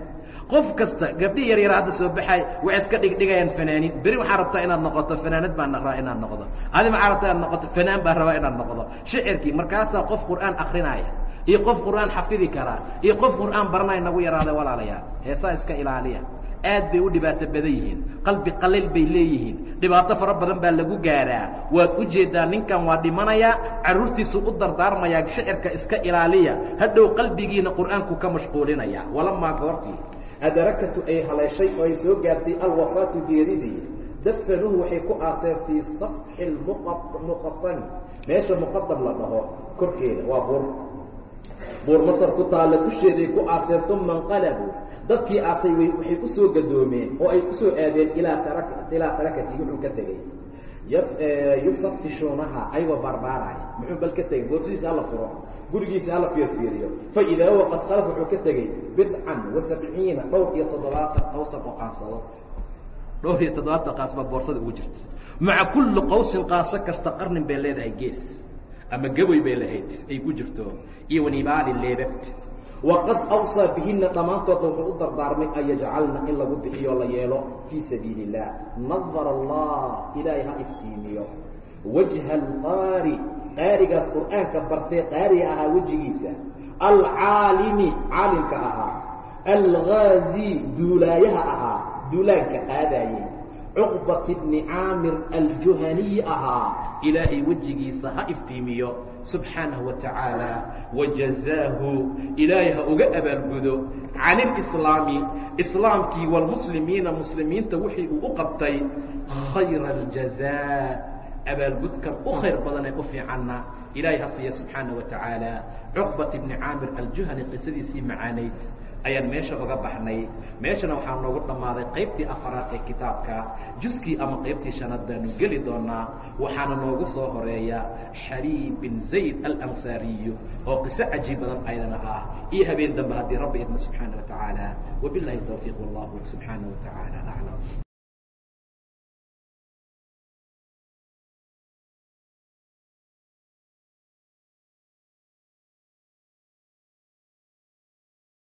qof kasta gabdhi yar yar hadda soo baxay waxay iska dhigdhigayaan fanaaniin beri waxaa rabtaa inaad noqoto fanaanad baan rabaa inaad noqdo adi maxaa rabtaa inaad noqoto fanaan baan rabaa inaad noqdo shicirkii markaasaa qof qur'aan akrinaya iyo qof qur'aan xafidi karaa iyo qof qur'aan baranaya nagu yaraada walaalayaal heesaa iska ilaaliya aad bay u dhibaato badan yihiin. Qalbi qalil bay leeyihiin. Dhibaato fara badan baa lagu gaaraa. Waad u jeedaa ninkan waa dhimanayaa carruurtiisu u dardaarmayaa shicirka iska ilaaliya. Hadhow qalbigiina qur'aanku ka mashquulinaya. Walamaa goortii adarakatu ay haleeshay oo ay soo gaartay alwafaatu geeridii dafanuhu waxay ku aaseen fii safxi muqatani meesha muqadam la dhaho korkeeda waa buur. Buur masar ku taalla dusheeday ku aaseen uma inqalabuu dadkii aasay waxay u soo gadoomeen oo ay u soo aadeen ilaa tarak ilaa tarakati wuxuu ka tegey. Yufatishuunaha ayagoo baarbaaraya muxuu bal ka tegey? Boorsidiisa hala furo. Gurigiisa hala fiirfiiriyo. Faidaa huwa qad khalaf wuxuu ka tegey bidcan wa sabciina dhowr iyo toddobaatan qawsan oo qaansadood dhowr iyo toddobaatan qaas baa boorsada ugu jirta. Maca kulli qawsin qaaso kasta qarnin bay leedahay gees. Ama gaboy bay lahayd ay ku jirto. Iyo wanibaali leebab waqad awsaa bihina dhammaantoodna wuxuu u dardaarmay an yajcalna in lagu bixiyo la yeelo fii sabiili اllah nadar allah ilaahay ha iftiimiyo wajha alqaari qaarigaas qur'aanka bartee qaariga ahaa wejigiisa alcaalimi caalimka ahaa algaazi duulaayaha ahaa duulaanka qaadaayey cuqbat bni caamir aljuhaniyi ahaa ilaahay wejigiisa ha iftiimiyo subxaanahu wa tacaala wajazaahu ilaahay ha uga abaalgudo can ilislaami islaamkii waalmuslimiina muslimiinta wixii uu u qabtay khayra aljazaa abaalgudkan u khayr badan u fiicanna ilaahay ha siiya subxaana wa tacaala cuqbat bni caamir aljuhani qisadiisii macaanayd ayaan meesha uga baxnay. Meeshana waxaa noogu dhammaaday qaybtii afaraad ee kitaabka juskii ama qaybtii shanaad baanu geli doonaa waxaana noogu soo horreeya xariib bin zayd alansaariyu oo qiso cajiib badan aydana ah. Iyo habeen dambe haddii rabbi idmo subxaana wa tacaala. Wabilahi towfiiq wallahu subxaana wa tacaala aclam